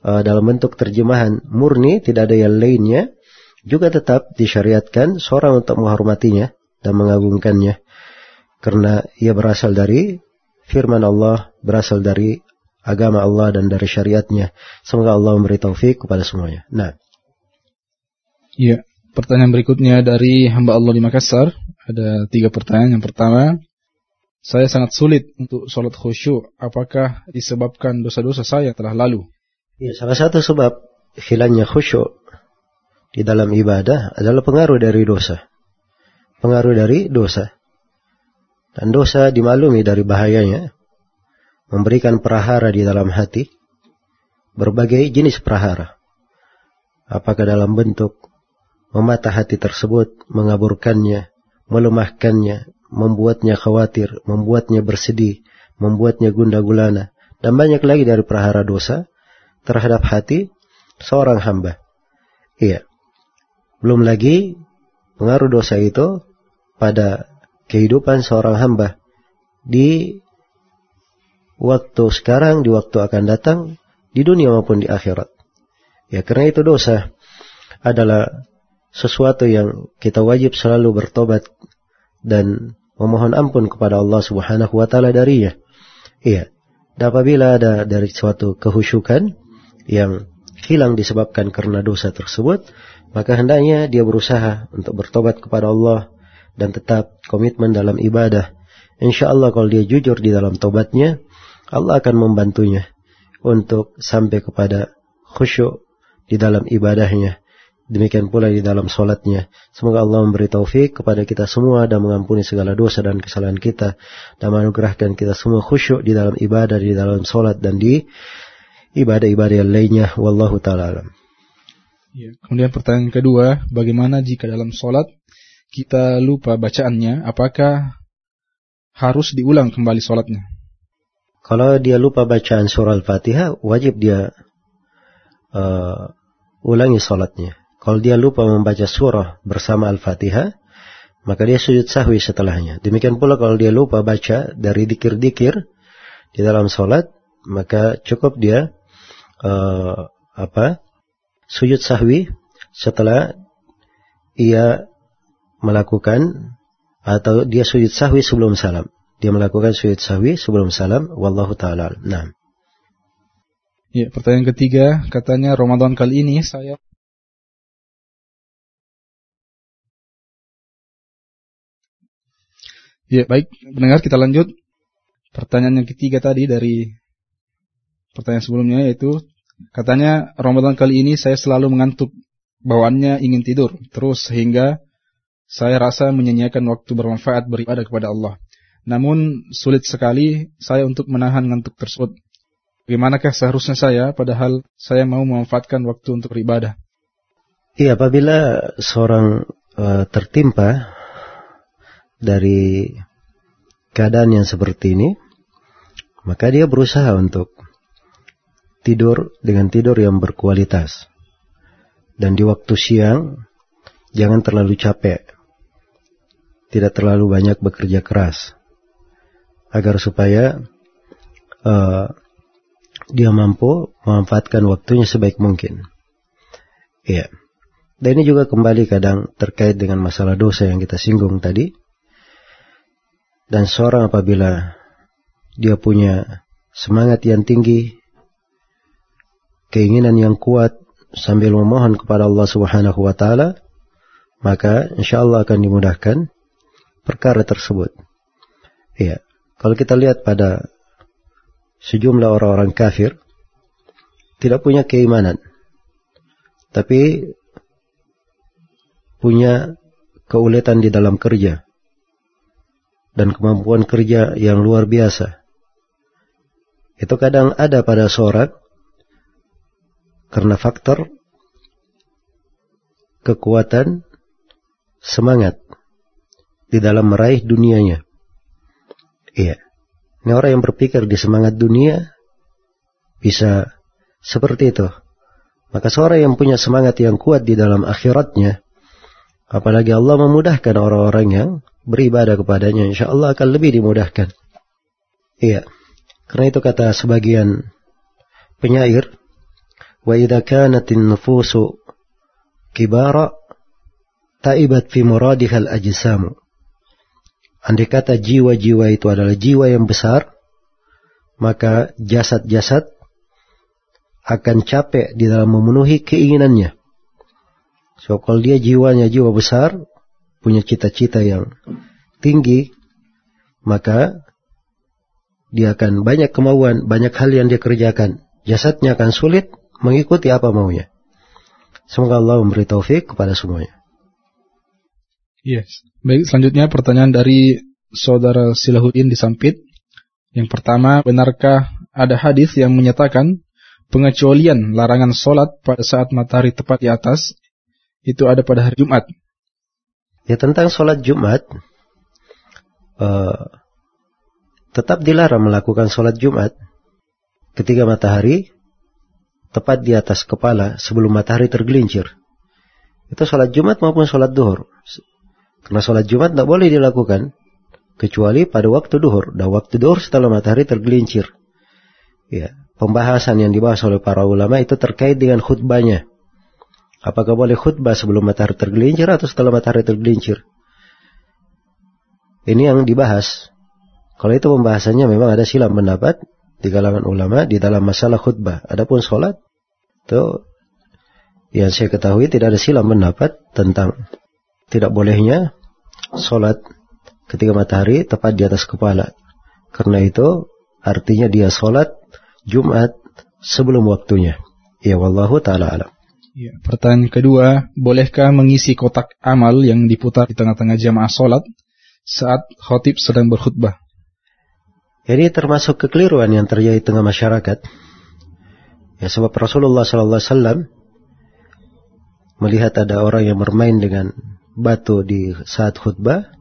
uh, dalam bentuk terjemahan murni tidak ada yang lainnya, juga tetap disyariatkan seorang untuk menghormatinya dan mengagungkannya. Karena ia berasal dari firman Allah berasal dari agama Allah dan dari syariatnya. Semoga Allah memberi taufik kepada semuanya. Nah. Ya, pertanyaan berikutnya dari hamba Allah di Makassar. Ada tiga pertanyaan. Yang pertama, saya sangat sulit untuk sholat khusyuk. Apakah disebabkan dosa-dosa saya telah lalu? Ya, salah satu sebab hilangnya khusyuk di dalam ibadah adalah pengaruh dari dosa. Pengaruh dari dosa. Dan dosa dimaklumi dari bahayanya. Memberikan perahara di dalam hati. Berbagai jenis perahara. Apakah dalam bentuk memata hati tersebut, mengaburkannya, melemahkannya, membuatnya khawatir, membuatnya bersedih, membuatnya gundah gulana, dan banyak lagi dari perahara dosa terhadap hati seorang hamba. Iya. Belum lagi pengaruh dosa itu pada kehidupan seorang hamba di waktu sekarang, di waktu akan datang, di dunia maupun di akhirat. Ya, karena itu dosa adalah sesuatu yang kita wajib selalu bertobat dan memohon ampun kepada Allah Subhanahu wa taala darinya. Iya. Dan apabila ada dari suatu kehusukan yang hilang disebabkan karena dosa tersebut, maka hendaknya dia berusaha untuk bertobat kepada Allah dan tetap komitmen dalam ibadah. Insya Allah kalau dia jujur di dalam tobatnya, Allah akan membantunya untuk sampai kepada khusyuk di dalam ibadahnya. Demikian pula di dalam solatnya. Semoga Allah memberi taufik kepada kita semua dan mengampuni segala dosa dan kesalahan kita. Dan menganugerahkan kita semua khusyuk di dalam ibadah, di dalam solat dan di ibadah-ibadah yang lainnya. Wallahu ta'ala alam. Ya, kemudian pertanyaan kedua, bagaimana jika dalam solat kita lupa bacaannya, apakah harus diulang kembali sholatnya? Kalau dia lupa bacaan surah Al-Fatihah, wajib dia uh, ulangi sholatnya. Kalau dia lupa membaca surah bersama Al-Fatihah, maka dia sujud sahwi setelahnya. Demikian pula kalau dia lupa baca dari dikir-dikir di dalam sholat, maka cukup dia uh, apa sujud sahwi setelah ia melakukan atau dia sujud sahwi sebelum salam. Dia melakukan sujud sahwi sebelum salam. Wallahu ta'ala. Nah. Ya, pertanyaan ketiga, katanya Ramadan kali ini saya Ya, baik, pendengar kita lanjut. Pertanyaan yang ketiga tadi dari pertanyaan sebelumnya yaitu katanya Ramadan kali ini saya selalu mengantuk, bawaannya ingin tidur, terus sehingga saya rasa menyanyiakan waktu bermanfaat beribadah kepada Allah. Namun sulit sekali saya untuk menahan ngantuk tersebut. Bagaimanakah seharusnya saya padahal saya mau memanfaatkan waktu untuk beribadah? Iya, apabila seorang uh, tertimpa dari keadaan yang seperti ini, maka dia berusaha untuk tidur dengan tidur yang berkualitas. Dan di waktu siang, jangan terlalu capek tidak terlalu banyak bekerja keras agar supaya uh, dia mampu memanfaatkan waktunya sebaik mungkin. Iya. Dan ini juga kembali kadang terkait dengan masalah dosa yang kita singgung tadi. Dan seorang apabila dia punya semangat yang tinggi, keinginan yang kuat sambil memohon kepada Allah Subhanahu wa taala, maka insya Allah akan dimudahkan perkara tersebut. Ya, kalau kita lihat pada sejumlah orang-orang kafir tidak punya keimanan, tapi punya keuletan di dalam kerja dan kemampuan kerja yang luar biasa. Itu kadang ada pada seorang karena faktor kekuatan semangat di dalam meraih dunianya. Iya. Ini orang yang berpikir di semangat dunia bisa seperti itu. Maka seorang yang punya semangat yang kuat di dalam akhiratnya, apalagi Allah memudahkan orang-orang yang beribadah kepadanya, insya Allah akan lebih dimudahkan. Iya. Karena itu kata sebagian penyair, wa idza kanatin nufusu kibara taibat fi muradihal ajsamu Andai kata jiwa-jiwa itu adalah jiwa yang besar, maka jasad-jasad akan capek di dalam memenuhi keinginannya. So kalau dia jiwanya jiwa besar, punya cita-cita yang tinggi, maka dia akan banyak kemauan, banyak hal yang dia kerjakan. Jasadnya akan sulit mengikuti apa maunya. Semoga Allah memberi taufik kepada semuanya. Yes. Baik, selanjutnya pertanyaan dari saudara Silahuddin di Sampit. Yang pertama, benarkah ada hadis yang menyatakan pengecualian larangan sholat pada saat matahari tepat di atas itu ada pada hari Jumat? Ya tentang sholat Jumat, uh, tetap dilarang melakukan sholat Jumat ketika matahari tepat di atas kepala sebelum matahari tergelincir. Itu sholat Jumat maupun sholat duhur. Karena sholat Jumat tidak boleh dilakukan kecuali pada waktu duhur. Dan waktu duhur setelah matahari tergelincir. Ya, pembahasan yang dibahas oleh para ulama itu terkait dengan khutbahnya. Apakah boleh khutbah sebelum matahari tergelincir atau setelah matahari tergelincir? Ini yang dibahas. Kalau itu pembahasannya memang ada silam pendapat di kalangan ulama di dalam masalah khutbah. Adapun sholat, itu yang saya ketahui tidak ada silam pendapat tentang tidak bolehnya sholat ketika matahari tepat di atas kepala. Karena itu artinya dia sholat Jumat sebelum waktunya. Ya wallahu taala alam. Ya, pertanyaan kedua, bolehkah mengisi kotak amal yang diputar di tengah-tengah jamaah sholat saat khotib sedang berkhutbah? Ini termasuk kekeliruan yang terjadi di tengah masyarakat. Ya sebab Rasulullah Sallallahu Alaihi Wasallam melihat ada orang yang bermain dengan batu di saat khutbah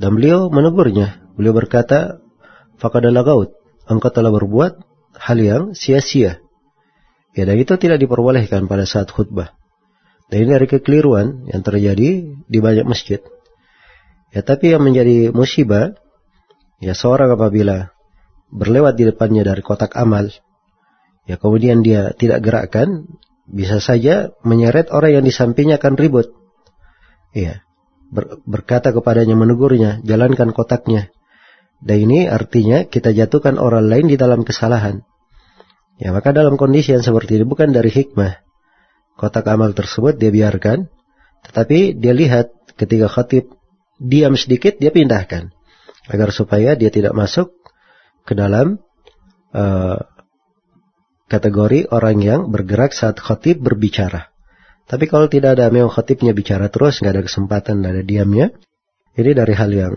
dan beliau menegurnya. Beliau berkata, "Fakadalah gaut, engkau telah berbuat hal yang sia-sia." Ya dan itu tidak diperbolehkan pada saat khutbah. Dan ini dari kekeliruan yang terjadi di banyak masjid. Ya tapi yang menjadi musibah, ya seorang apabila berlewat di depannya dari kotak amal, ya kemudian dia tidak gerakkan, bisa saja menyeret orang yang di sampingnya akan ribut. Ya, ber, berkata kepadanya menegurnya, jalankan kotaknya. Dan ini artinya kita jatuhkan orang lain di dalam kesalahan. Ya maka dalam kondisi yang seperti ini bukan dari hikmah. Kotak amal tersebut dia biarkan. Tetapi dia lihat ketika khatib diam sedikit dia pindahkan. Agar supaya dia tidak masuk ke dalam uh, kategori orang yang bergerak saat khotib berbicara. Tapi kalau tidak ada memang khotibnya bicara terus, nggak ada kesempatan, nggak ada diamnya, ini dari hal yang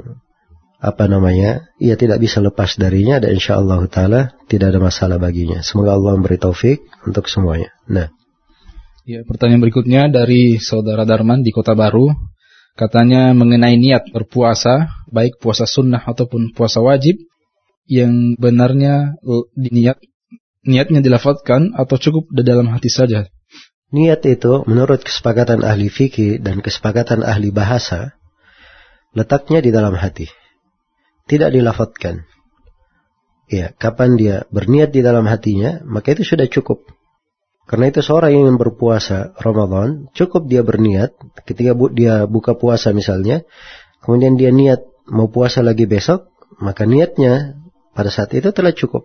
apa namanya, ia tidak bisa lepas darinya dan insya Allah taala tidak ada masalah baginya. Semoga Allah memberi taufik untuk semuanya. Nah. Ya, pertanyaan berikutnya dari saudara Darman di Kota Baru. Katanya mengenai niat berpuasa, baik puasa sunnah ataupun puasa wajib, yang benarnya niat niatnya dilafazkan atau cukup di dalam hati saja? Niat itu menurut kesepakatan ahli fikih dan kesepakatan ahli bahasa letaknya di dalam hati. Tidak dilafazkan. Ya, kapan dia berniat di dalam hatinya, maka itu sudah cukup. Karena itu seorang yang ingin berpuasa Ramadan, cukup dia berniat ketika dia buka puasa misalnya, kemudian dia niat mau puasa lagi besok, maka niatnya pada saat itu telah cukup.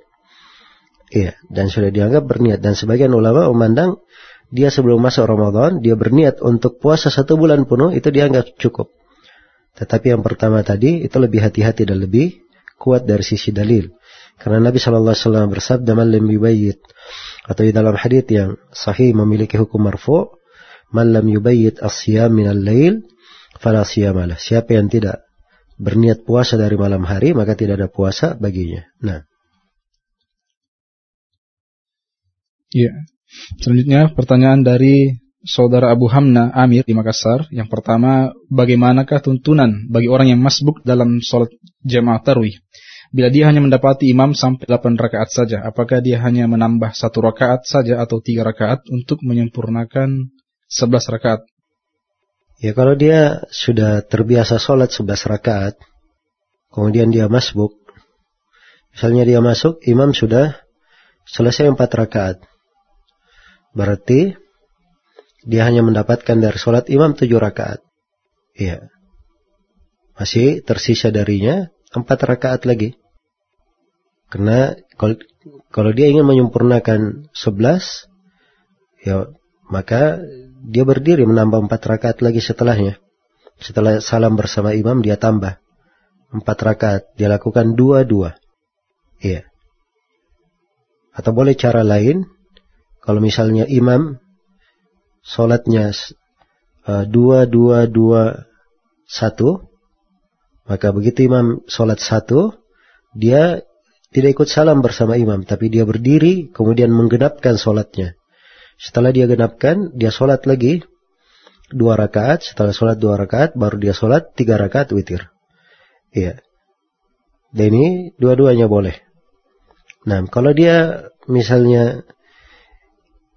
Iya, dan sudah dianggap berniat. Dan sebagian ulama memandang dia sebelum masuk Ramadan, dia berniat untuk puasa satu bulan penuh, itu dianggap cukup. Tetapi yang pertama tadi, itu lebih hati-hati dan lebih kuat dari sisi dalil. Karena Nabi SAW bersabda, "Man lam yubayyit." Atau di dalam hadis yang sahih memiliki hukum marfu, "Man lam yubayyit as-siyam min al-lail, fala siyamalah." Siapa yang tidak berniat puasa dari malam hari, maka tidak ada puasa baginya. Nah. Ya. Selanjutnya pertanyaan dari saudara Abu Hamna Amir di Makassar. Yang pertama, bagaimanakah tuntunan bagi orang yang masbuk dalam sholat jamaah tarwih? Bila dia hanya mendapati imam sampai 8 rakaat saja, apakah dia hanya menambah satu rakaat saja atau tiga rakaat untuk menyempurnakan 11 rakaat? Ya kalau dia sudah terbiasa sholat 11 rakaat, kemudian dia masbuk, misalnya dia masuk, imam sudah selesai 4 rakaat. Berarti dia hanya mendapatkan dari sholat imam 7 rakaat. Iya. Masih tersisa darinya 4 rakaat lagi. Karena kalau kalau dia ingin menyempurnakan 11, ya maka dia berdiri menambah empat rakaat lagi setelahnya. Setelah salam bersama imam dia tambah empat rakaat. Dia lakukan dua-dua. Iya. Atau boleh cara lain, kalau misalnya imam sholatnya uh, dua dua dua satu, maka begitu imam sholat satu, dia tidak ikut salam bersama imam, tapi dia berdiri kemudian menggenapkan sholatnya. Setelah dia genapkan, dia sholat lagi dua rakaat. Setelah sholat dua rakaat, baru dia sholat tiga rakaat witir. Iya. Dan ini dua-duanya boleh. Nah, kalau dia misalnya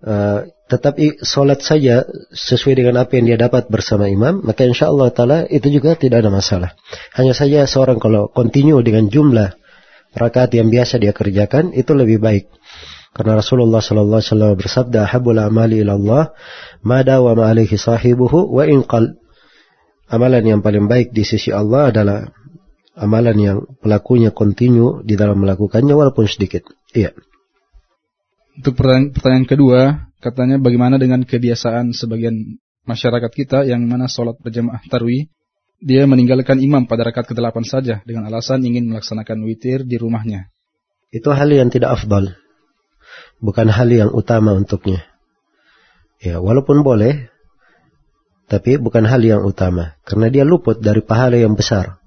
uh, tetap sholat saja sesuai dengan apa yang dia dapat bersama imam, maka insya Allah Ta'ala itu juga tidak ada masalah. Hanya saja seorang kalau continue dengan jumlah rakaat yang biasa dia kerjakan, itu lebih baik. Karena Rasulullah sallallahu alaihi wasallam bersabda, "Habbul amali ila Allah ma wa ma alaihi sahibuhu wa in qal." Amalan yang paling baik di sisi Allah adalah amalan yang pelakunya kontinu di dalam melakukannya walaupun sedikit. Iya. Untuk pertanyaan, pertanyaan kedua, katanya bagaimana dengan kebiasaan sebagian masyarakat kita yang mana sholat berjamaah tarwi, dia meninggalkan imam pada rakaat ke-8 saja dengan alasan ingin melaksanakan witir di rumahnya. Itu hal yang tidak afdal bukan hal yang utama untuknya. Ya, walaupun boleh, tapi bukan hal yang utama. Karena dia luput dari pahala yang besar.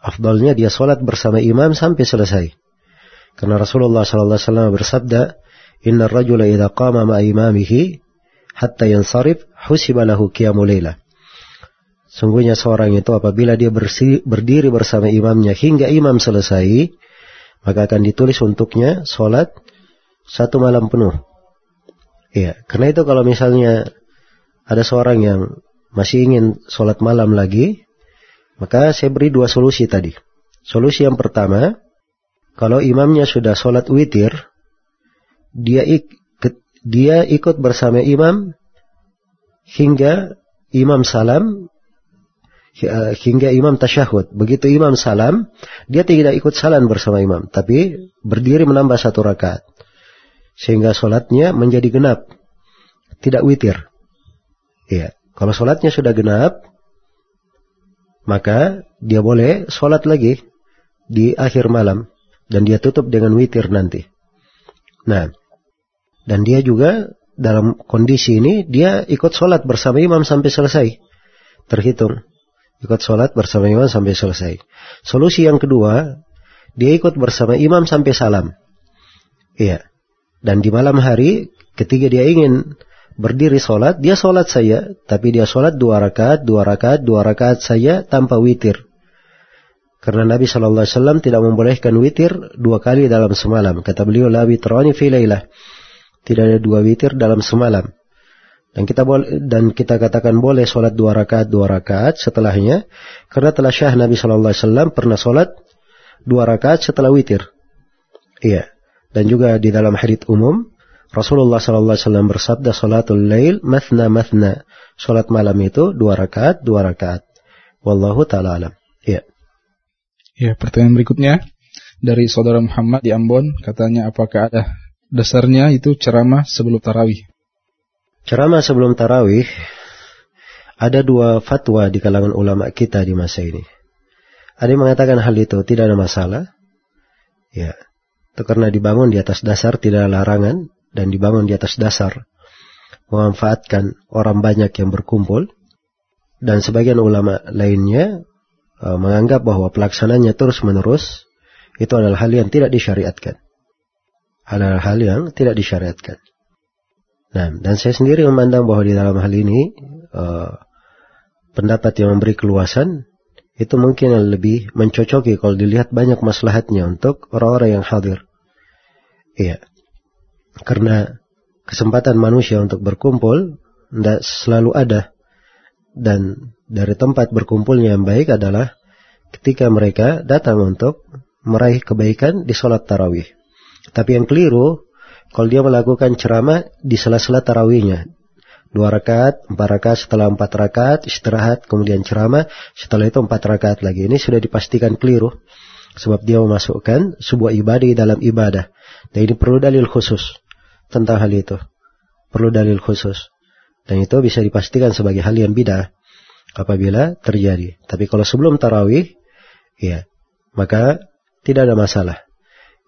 Afdalnya dia sholat bersama imam sampai selesai. Karena Rasulullah SAW bersabda, Inna rajula idha qama ma imamihi, hatta yansarif, husiba lahu layla. Sungguhnya seorang itu apabila dia bersih, berdiri bersama imamnya hingga imam selesai, maka akan ditulis untuknya sholat satu malam penuh. Iya, karena itu kalau misalnya ada seorang yang masih ingin sholat malam lagi, maka saya beri dua solusi tadi. Solusi yang pertama, kalau imamnya sudah sholat witir, dia, ik, dia ikut bersama imam hingga imam salam hingga imam tasyahud. Begitu imam salam, dia tidak ikut salam bersama imam, tapi berdiri menambah satu rakaat. Sehingga sholatnya menjadi genap. Tidak witir. Ya, kalau sholatnya sudah genap, maka dia boleh sholat lagi di akhir malam. Dan dia tutup dengan witir nanti. Nah, dan dia juga dalam kondisi ini, dia ikut sholat bersama imam sampai selesai. Terhitung. Ikut sholat bersama imam sampai selesai. Solusi yang kedua, dia ikut bersama imam sampai salam. Iya. Dan di malam hari ketika dia ingin berdiri sholat, dia sholat saja. Tapi dia sholat dua rakaat, dua rakaat, dua rakaat saja tanpa witir. Karena Nabi Shallallahu Alaihi Wasallam tidak membolehkan witir dua kali dalam semalam. Kata beliau, la witrani fi Tidak ada dua witir dalam semalam. Dan kita boleh dan kita katakan boleh sholat dua rakaat dua rakaat setelahnya karena telah syah Nabi Shallallahu Alaihi Wasallam pernah sholat dua rakaat setelah witir. Iya. Dan juga di dalam hadits umum, Rasulullah sallallahu alaihi wasallam bersabda salatul lail mathna mathna. Salat malam itu dua rakaat, dua rakaat. Wallahu taala alam. Ya. Ya, pertanyaan berikutnya dari saudara Muhammad di Ambon, katanya apakah ada dasarnya itu ceramah sebelum tarawih? Ceramah sebelum tarawih ada dua fatwa di kalangan ulama kita di masa ini. Ada yang mengatakan hal itu tidak ada masalah. Ya, itu karena dibangun di atas dasar tidak ada larangan dan dibangun di atas dasar memanfaatkan orang banyak yang berkumpul dan sebagian ulama lainnya uh, menganggap bahwa pelaksananya terus menerus itu adalah hal yang tidak disyariatkan adalah hal yang tidak disyariatkan nah dan saya sendiri memandang bahwa di dalam hal ini uh, pendapat yang memberi keluasan itu mungkin lebih mencocoki kalau dilihat banyak maslahatnya untuk orang-orang yang hadir Iya. Karena kesempatan manusia untuk berkumpul tidak selalu ada. Dan dari tempat berkumpulnya yang baik adalah ketika mereka datang untuk meraih kebaikan di sholat tarawih. Tapi yang keliru, kalau dia melakukan ceramah di sela-sela tarawihnya. Dua rakaat, empat rakaat, setelah empat rakaat, istirahat, kemudian ceramah, setelah itu empat rakaat lagi. Ini sudah dipastikan keliru. Sebab dia memasukkan sebuah ibadah dalam ibadah. Dan ini perlu dalil khusus tentang hal itu. Perlu dalil khusus. Dan itu bisa dipastikan sebagai hal yang bidah apabila terjadi. Tapi kalau sebelum tarawih, ya, maka tidak ada masalah.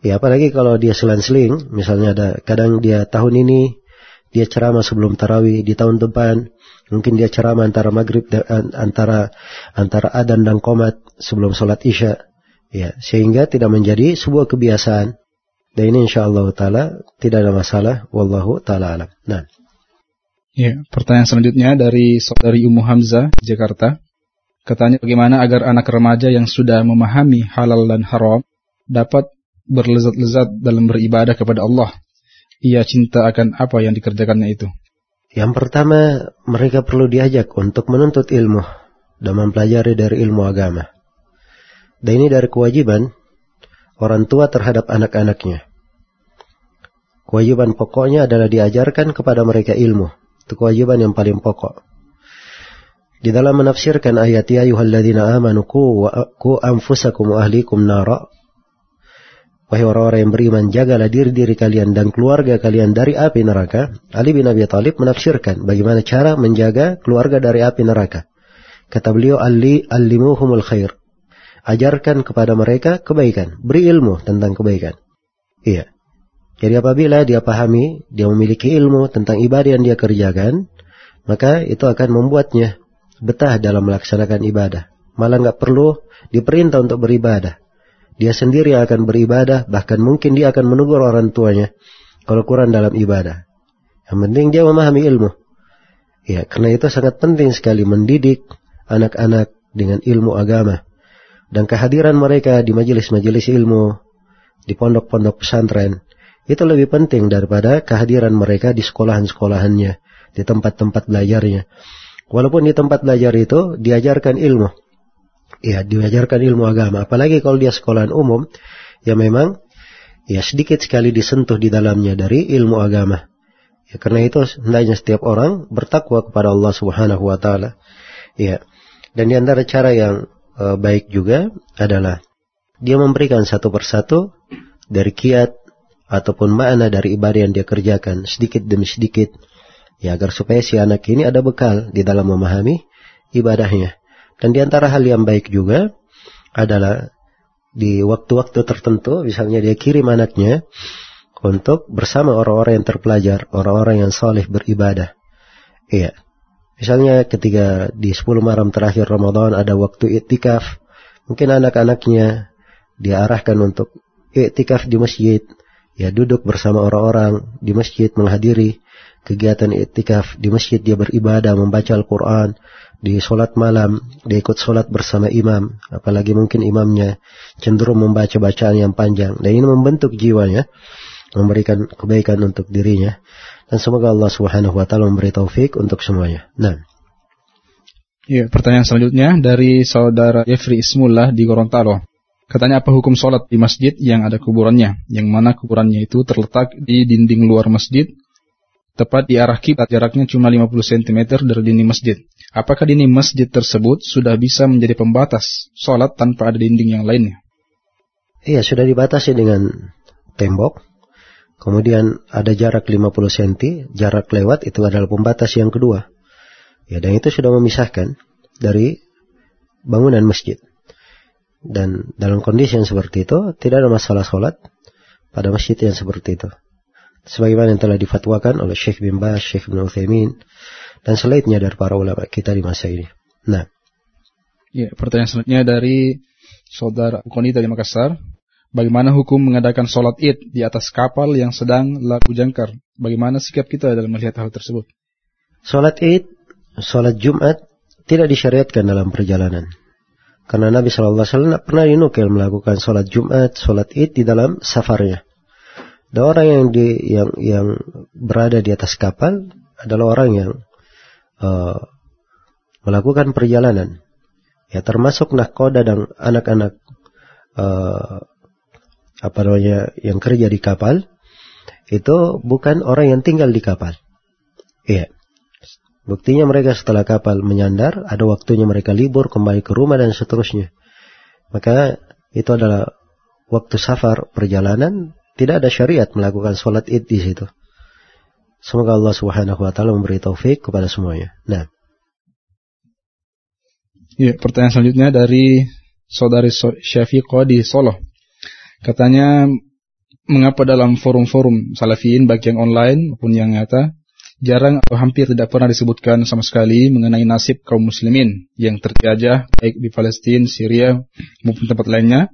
Ya, apalagi kalau dia selang-seling, misalnya ada kadang dia tahun ini dia ceramah sebelum tarawih di tahun depan, mungkin dia ceramah antara maghrib antara antara adan dan komat sebelum sholat isya, ya sehingga tidak menjadi sebuah kebiasaan. Dan ini insya Allah taala tidak ada masalah. Wallahu taala alam. Nah. Ya, pertanyaan selanjutnya dari saudari Ummu Hamzah, Jakarta. Katanya bagaimana agar anak remaja yang sudah memahami halal dan haram dapat berlezat-lezat dalam beribadah kepada Allah. Ia cinta akan apa yang dikerjakannya itu. Yang pertama, mereka perlu diajak untuk menuntut ilmu dan mempelajari dari ilmu agama. Dan ini dari kewajiban orang tua terhadap anak-anaknya. Kewajiban pokoknya adalah diajarkan kepada mereka ilmu. Itu kewajiban yang paling pokok. Di dalam menafsirkan ayat ya ayyuhalladzina amanu ku anfusakum wa ahlikum nara Wahai orang-orang yang beriman, jagalah diri-diri kalian dan keluarga kalian dari api neraka. Ali bin Abi Thalib menafsirkan bagaimana cara menjaga keluarga dari api neraka. Kata beliau, Ali alimuhumul khair. Ajarkan kepada mereka kebaikan. Beri ilmu tentang kebaikan. Iya. Jadi apabila dia pahami, dia memiliki ilmu tentang ibadah yang dia kerjakan, maka itu akan membuatnya betah dalam melaksanakan ibadah. Malah nggak perlu diperintah untuk beribadah. Dia sendiri akan beribadah, bahkan mungkin dia akan menegur orang tuanya kalau kurang dalam ibadah. Yang penting dia memahami ilmu. Ya, karena itu sangat penting sekali mendidik anak-anak dengan ilmu agama. Dan kehadiran mereka di majelis-majelis ilmu, di pondok-pondok pesantren, itu lebih penting daripada kehadiran mereka di sekolahan-sekolahannya, di tempat-tempat belajarnya. Walaupun di tempat belajar itu diajarkan ilmu, ya diajarkan ilmu agama. Apalagi kalau dia sekolahan umum, ya memang ya sedikit sekali disentuh di dalamnya dari ilmu agama. Ya, karena itu hendaknya setiap orang bertakwa kepada Allah Subhanahu wa taala. Ya. Dan di antara cara yang uh, baik juga adalah dia memberikan satu persatu dari kiat ataupun makna dari ibadah yang dia kerjakan sedikit demi sedikit ya agar supaya si anak ini ada bekal di dalam memahami ibadahnya. Dan di antara hal yang baik juga adalah di waktu-waktu tertentu, misalnya dia kirim anaknya untuk bersama orang-orang yang terpelajar, orang-orang yang soleh beribadah. Iya. Misalnya ketika di 10 malam terakhir Ramadan ada waktu iktikaf, mungkin anak-anaknya diarahkan untuk iktikaf di masjid, ya duduk bersama orang-orang di masjid menghadiri kegiatan iktikaf di masjid dia beribadah membaca Al-Quran di sholat malam, dia ikut sholat bersama imam, apalagi mungkin imamnya cenderung membaca bacaan yang panjang. Dan ini membentuk jiwanya, memberikan kebaikan untuk dirinya. Dan semoga Allah Subhanahu wa taala memberi taufik untuk semuanya. Nah. Ya, pertanyaan selanjutnya dari saudara Jeffrey Ismullah di Gorontalo. Katanya apa hukum sholat di masjid yang ada kuburannya, yang mana kuburannya itu terletak di dinding luar masjid tepat di arah kiblat jaraknya cuma 50 cm dari dinding masjid. Apakah dinding masjid tersebut sudah bisa menjadi pembatas sholat tanpa ada dinding yang lainnya? Iya, sudah dibatasi dengan tembok. Kemudian ada jarak 50 cm, jarak lewat itu adalah pembatas yang kedua. Ya, dan itu sudah memisahkan dari bangunan masjid. Dan dalam kondisi yang seperti itu, tidak ada masalah sholat pada masjid yang seperti itu sebagaimana yang telah difatwakan oleh Syekh bin Baz, Syekh bin Uthaymin dan selainnya dari para ulama kita di masa ini. Nah. Ya, pertanyaan selanjutnya dari saudara Konita di Makassar. Bagaimana hukum mengadakan sholat id di atas kapal yang sedang laku jangkar? Bagaimana sikap kita dalam melihat hal tersebut? Sholat id, sholat Jumat tidak disyariatkan dalam perjalanan. Karena Nabi SAW pernah dinukil melakukan sholat Jumat, sholat id di dalam safarnya. Dan orang yang di yang yang berada di atas kapal adalah orang yang uh, melakukan perjalanan. Ya termasuk nahkoda dan anak-anak uh, apa namanya yang kerja di kapal itu bukan orang yang tinggal di kapal. Iya. Buktinya mereka setelah kapal menyandar, ada waktunya mereka libur kembali ke rumah dan seterusnya. Maka itu adalah waktu safar perjalanan tidak ada syariat melakukan sholat id di situ. Semoga Allah Subhanahu wa taala memberi taufik kepada semuanya. Nah. Ya, pertanyaan selanjutnya dari saudari Syafiqah di Solo. Katanya mengapa dalam forum-forum salafiyin baik yang online maupun yang nyata jarang atau hampir tidak pernah disebutkan sama sekali mengenai nasib kaum muslimin yang terjajah baik di Palestina, Syria maupun tempat lainnya.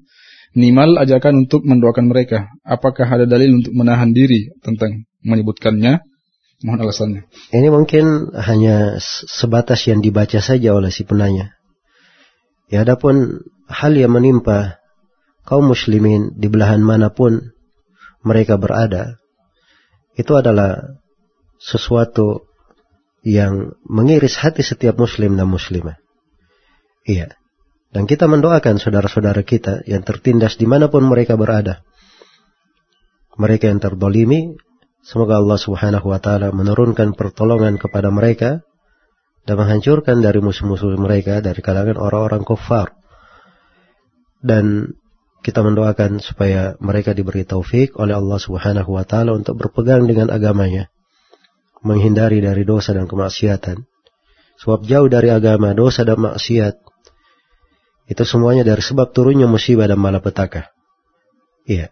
Minimal ajakan untuk mendoakan mereka. Apakah ada dalil untuk menahan diri tentang menyebutkannya? Mohon alasannya. Ini mungkin hanya sebatas yang dibaca saja oleh si penanya. Ya adapun hal yang menimpa kaum muslimin di belahan mana pun mereka berada, itu adalah sesuatu yang mengiris hati setiap muslim dan muslimah. Iya. Dan kita mendoakan saudara-saudara kita yang tertindas di mana pun mereka berada. Mereka yang terdolimi, Semoga Allah Subhanahu wa taala menurunkan pertolongan kepada mereka dan menghancurkan dari musuh-musuh mereka dari kalangan orang-orang kafir. Dan kita mendoakan supaya mereka diberi taufik oleh Allah Subhanahu wa taala untuk berpegang dengan agamanya, menghindari dari dosa dan kemaksiatan. Sebab jauh dari agama, dosa dan maksiat itu semuanya dari sebab turunnya musibah dan malapetaka. Iya.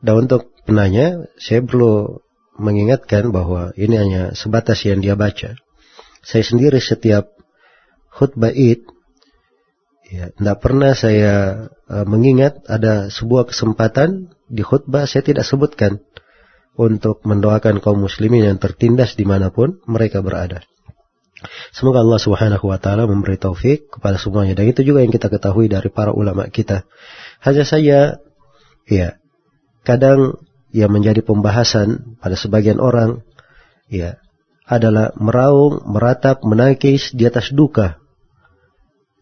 Dan untuk penanya, saya perlu mengingatkan bahwa ini hanya sebatas yang dia baca. Saya sendiri setiap khutbah id, ya, tidak pernah saya uh, mengingat ada sebuah kesempatan di khutbah saya tidak sebutkan untuk mendoakan kaum muslimin yang tertindas di mana pun mereka berada. Semoga Allah Subhanahu wa taala memberi taufik kepada semuanya dan itu juga yang kita ketahui dari para ulama kita. Hanya saja ya kadang yang menjadi pembahasan pada sebagian orang ya adalah meraung, meratap, menangis di atas duka.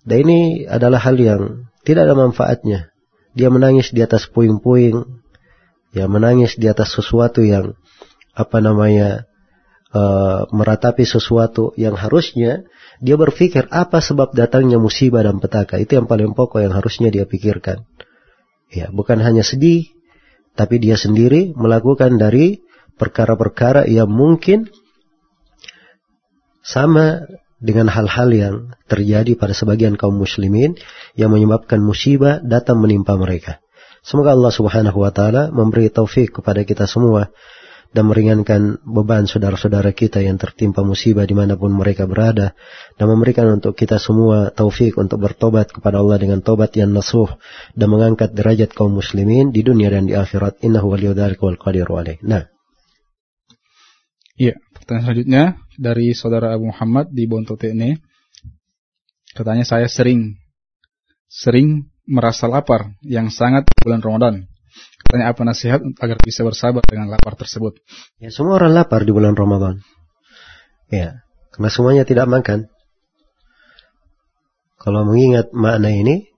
Dan ini adalah hal yang tidak ada manfaatnya. Dia menangis di atas puing-puing, ya menangis di atas sesuatu yang apa namanya uh, meratapi sesuatu yang harusnya dia berpikir apa sebab datangnya musibah dan petaka itu yang paling pokok yang harusnya dia pikirkan. Ya, bukan hanya sedih, tapi dia sendiri melakukan dari perkara-perkara yang mungkin sama dengan hal-hal yang terjadi pada sebagian kaum muslimin yang menyebabkan musibah datang menimpa mereka. Semoga Allah Subhanahu wa taala memberi taufik kepada kita semua dan meringankan beban saudara-saudara kita yang tertimpa musibah di mana pun mereka berada dan memberikan untuk kita semua taufik untuk bertobat kepada Allah dengan tobat yang nasuh dan mengangkat derajat kaum muslimin di dunia dan di akhirat innahu waliyudzalik wal qadiru alaih. Nah. Iya, pertanyaan selanjutnya dari saudara Abu Muhammad di Bonto ini. Katanya saya sering sering merasa lapar yang sangat bulan Ramadan Tanya apa nasihat agar bisa bersabar dengan lapar tersebut? Ya, semua orang lapar di bulan Ramadan. Ya, karena semuanya tidak makan. Kalau mengingat makna ini,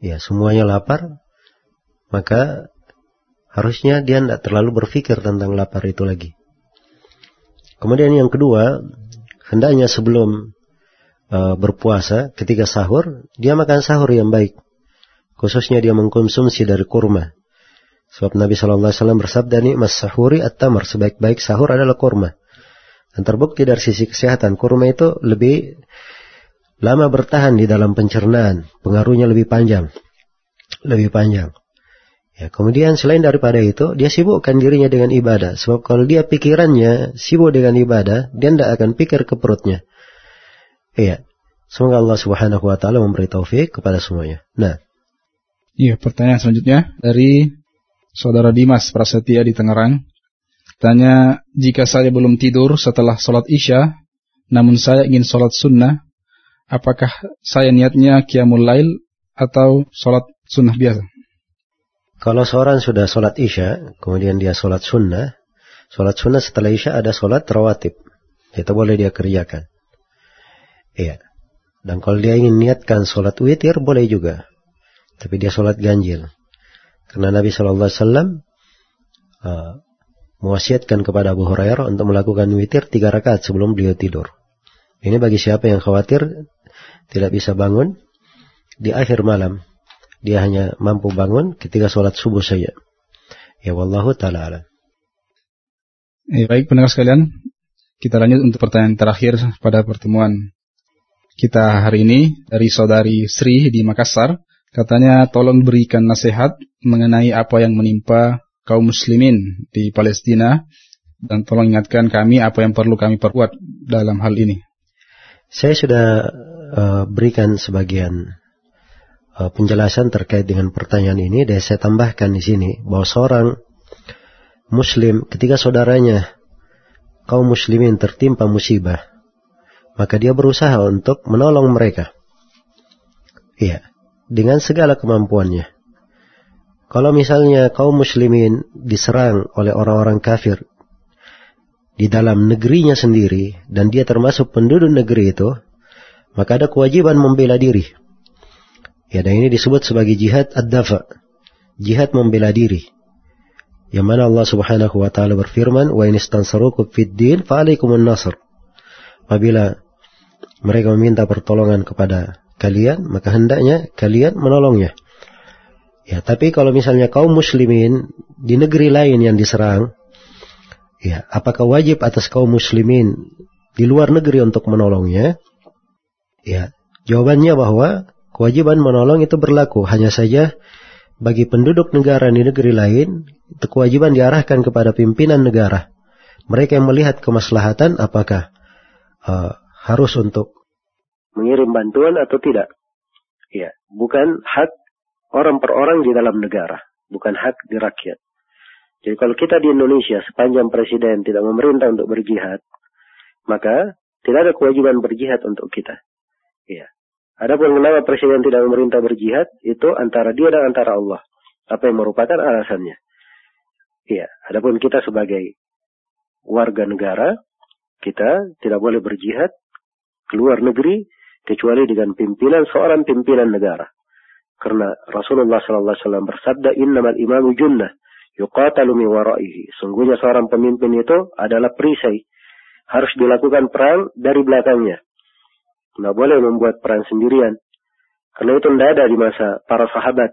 ya semuanya lapar, maka harusnya dia tidak terlalu berpikir tentang lapar itu lagi. Kemudian yang kedua, hendaknya sebelum uh, berpuasa, ketika sahur, dia makan sahur yang baik. Khususnya dia mengkonsumsi dari kurma. Sebab Nabi Shallallahu Alaihi Wasallam bersabda nih, mas sahuri at-tamar sebaik-baik sahur adalah kurma. Dan terbukti dari sisi kesehatan kurma itu lebih lama bertahan di dalam pencernaan, pengaruhnya lebih panjang, lebih panjang. Ya, kemudian selain daripada itu, dia sibukkan dirinya dengan ibadah. Sebab kalau dia pikirannya sibuk dengan ibadah, dia tidak akan pikir ke perutnya. Iya. Semoga Allah Subhanahu wa taala memberi taufik kepada semuanya. Nah. Iya, pertanyaan selanjutnya dari Saudara Dimas Prasetya di Tangerang. Tanya, jika saya belum tidur setelah sholat isya, namun saya ingin sholat sunnah, apakah saya niatnya qiyamul lail atau sholat sunnah biasa? Kalau seorang sudah sholat isya, kemudian dia sholat sunnah, sholat sunnah setelah isya ada sholat rawatib. Itu boleh dia kerjakan. Iya. Dan kalau dia ingin niatkan sholat witir, boleh juga. Tapi dia sholat ganjil. Karena Nabi Wasallam uh, mewasiatkan kepada Abu Hurairah untuk melakukan witir tiga rakaat sebelum beliau tidur. Ini bagi siapa yang khawatir tidak bisa bangun di akhir malam. Dia hanya mampu bangun ketika sholat subuh saja. Ya wallahu taala alam. Eh, baik pendengar sekalian, kita lanjut untuk pertanyaan terakhir pada pertemuan kita hari ini dari saudari Sri di Makassar. Katanya tolong berikan nasihat mengenai apa yang menimpa kaum muslimin di Palestina dan tolong ingatkan kami apa yang perlu kami perbuat dalam hal ini. Saya sudah uh, berikan sebagian uh, penjelasan terkait dengan pertanyaan ini dan saya tambahkan di sini bahwa seorang muslim ketika saudaranya kaum muslimin tertimpa musibah, maka dia berusaha untuk menolong mereka. Iya, dengan segala kemampuannya. Kalau misalnya kaum muslimin diserang oleh orang-orang kafir di dalam negerinya sendiri dan dia termasuk penduduk negeri itu, maka ada kewajiban membela diri. Ya, dan ini disebut sebagai jihad ad-dafa. Jihad membela diri. Yang mana Allah Subhanahu wa taala berfirman, "Wa in istansarukum fid din fa'alaikumun nasr." Apabila mereka meminta pertolongan kepada kalian, maka hendaknya kalian menolongnya. Ya, tapi kalau misalnya kaum muslimin di negeri lain yang diserang, ya, apakah wajib atas kaum muslimin di luar negeri untuk menolongnya? Ya, jawabannya bahwa kewajiban menolong itu berlaku hanya saja bagi penduduk negara di negeri lain, itu kewajiban diarahkan kepada pimpinan negara. Mereka yang melihat kemaslahatan apakah uh, harus untuk mengirim bantuan atau tidak. Ya, bukan hak orang per orang di dalam negara, bukan hak di rakyat. Jadi kalau kita di Indonesia sepanjang presiden tidak memerintah untuk berjihad, maka tidak ada kewajiban berjihad untuk kita. Ya. Adapun kenapa presiden tidak memerintah berjihad, itu antara dia dan antara Allah. Apa yang merupakan alasannya. Iya, adapun kita sebagai warga negara, kita tidak boleh berjihad keluar negeri kecuali dengan pimpinan seorang pimpinan negara. Karena Rasulullah sallallahu alaihi wasallam bersabda, "Innamal imamu junnah yuqatalu min waraihi." Sungguhnya seorang pemimpin itu adalah perisai. Harus dilakukan perang dari belakangnya. Nggak boleh membuat perang sendirian. Karena itu tidak ada di masa para sahabat.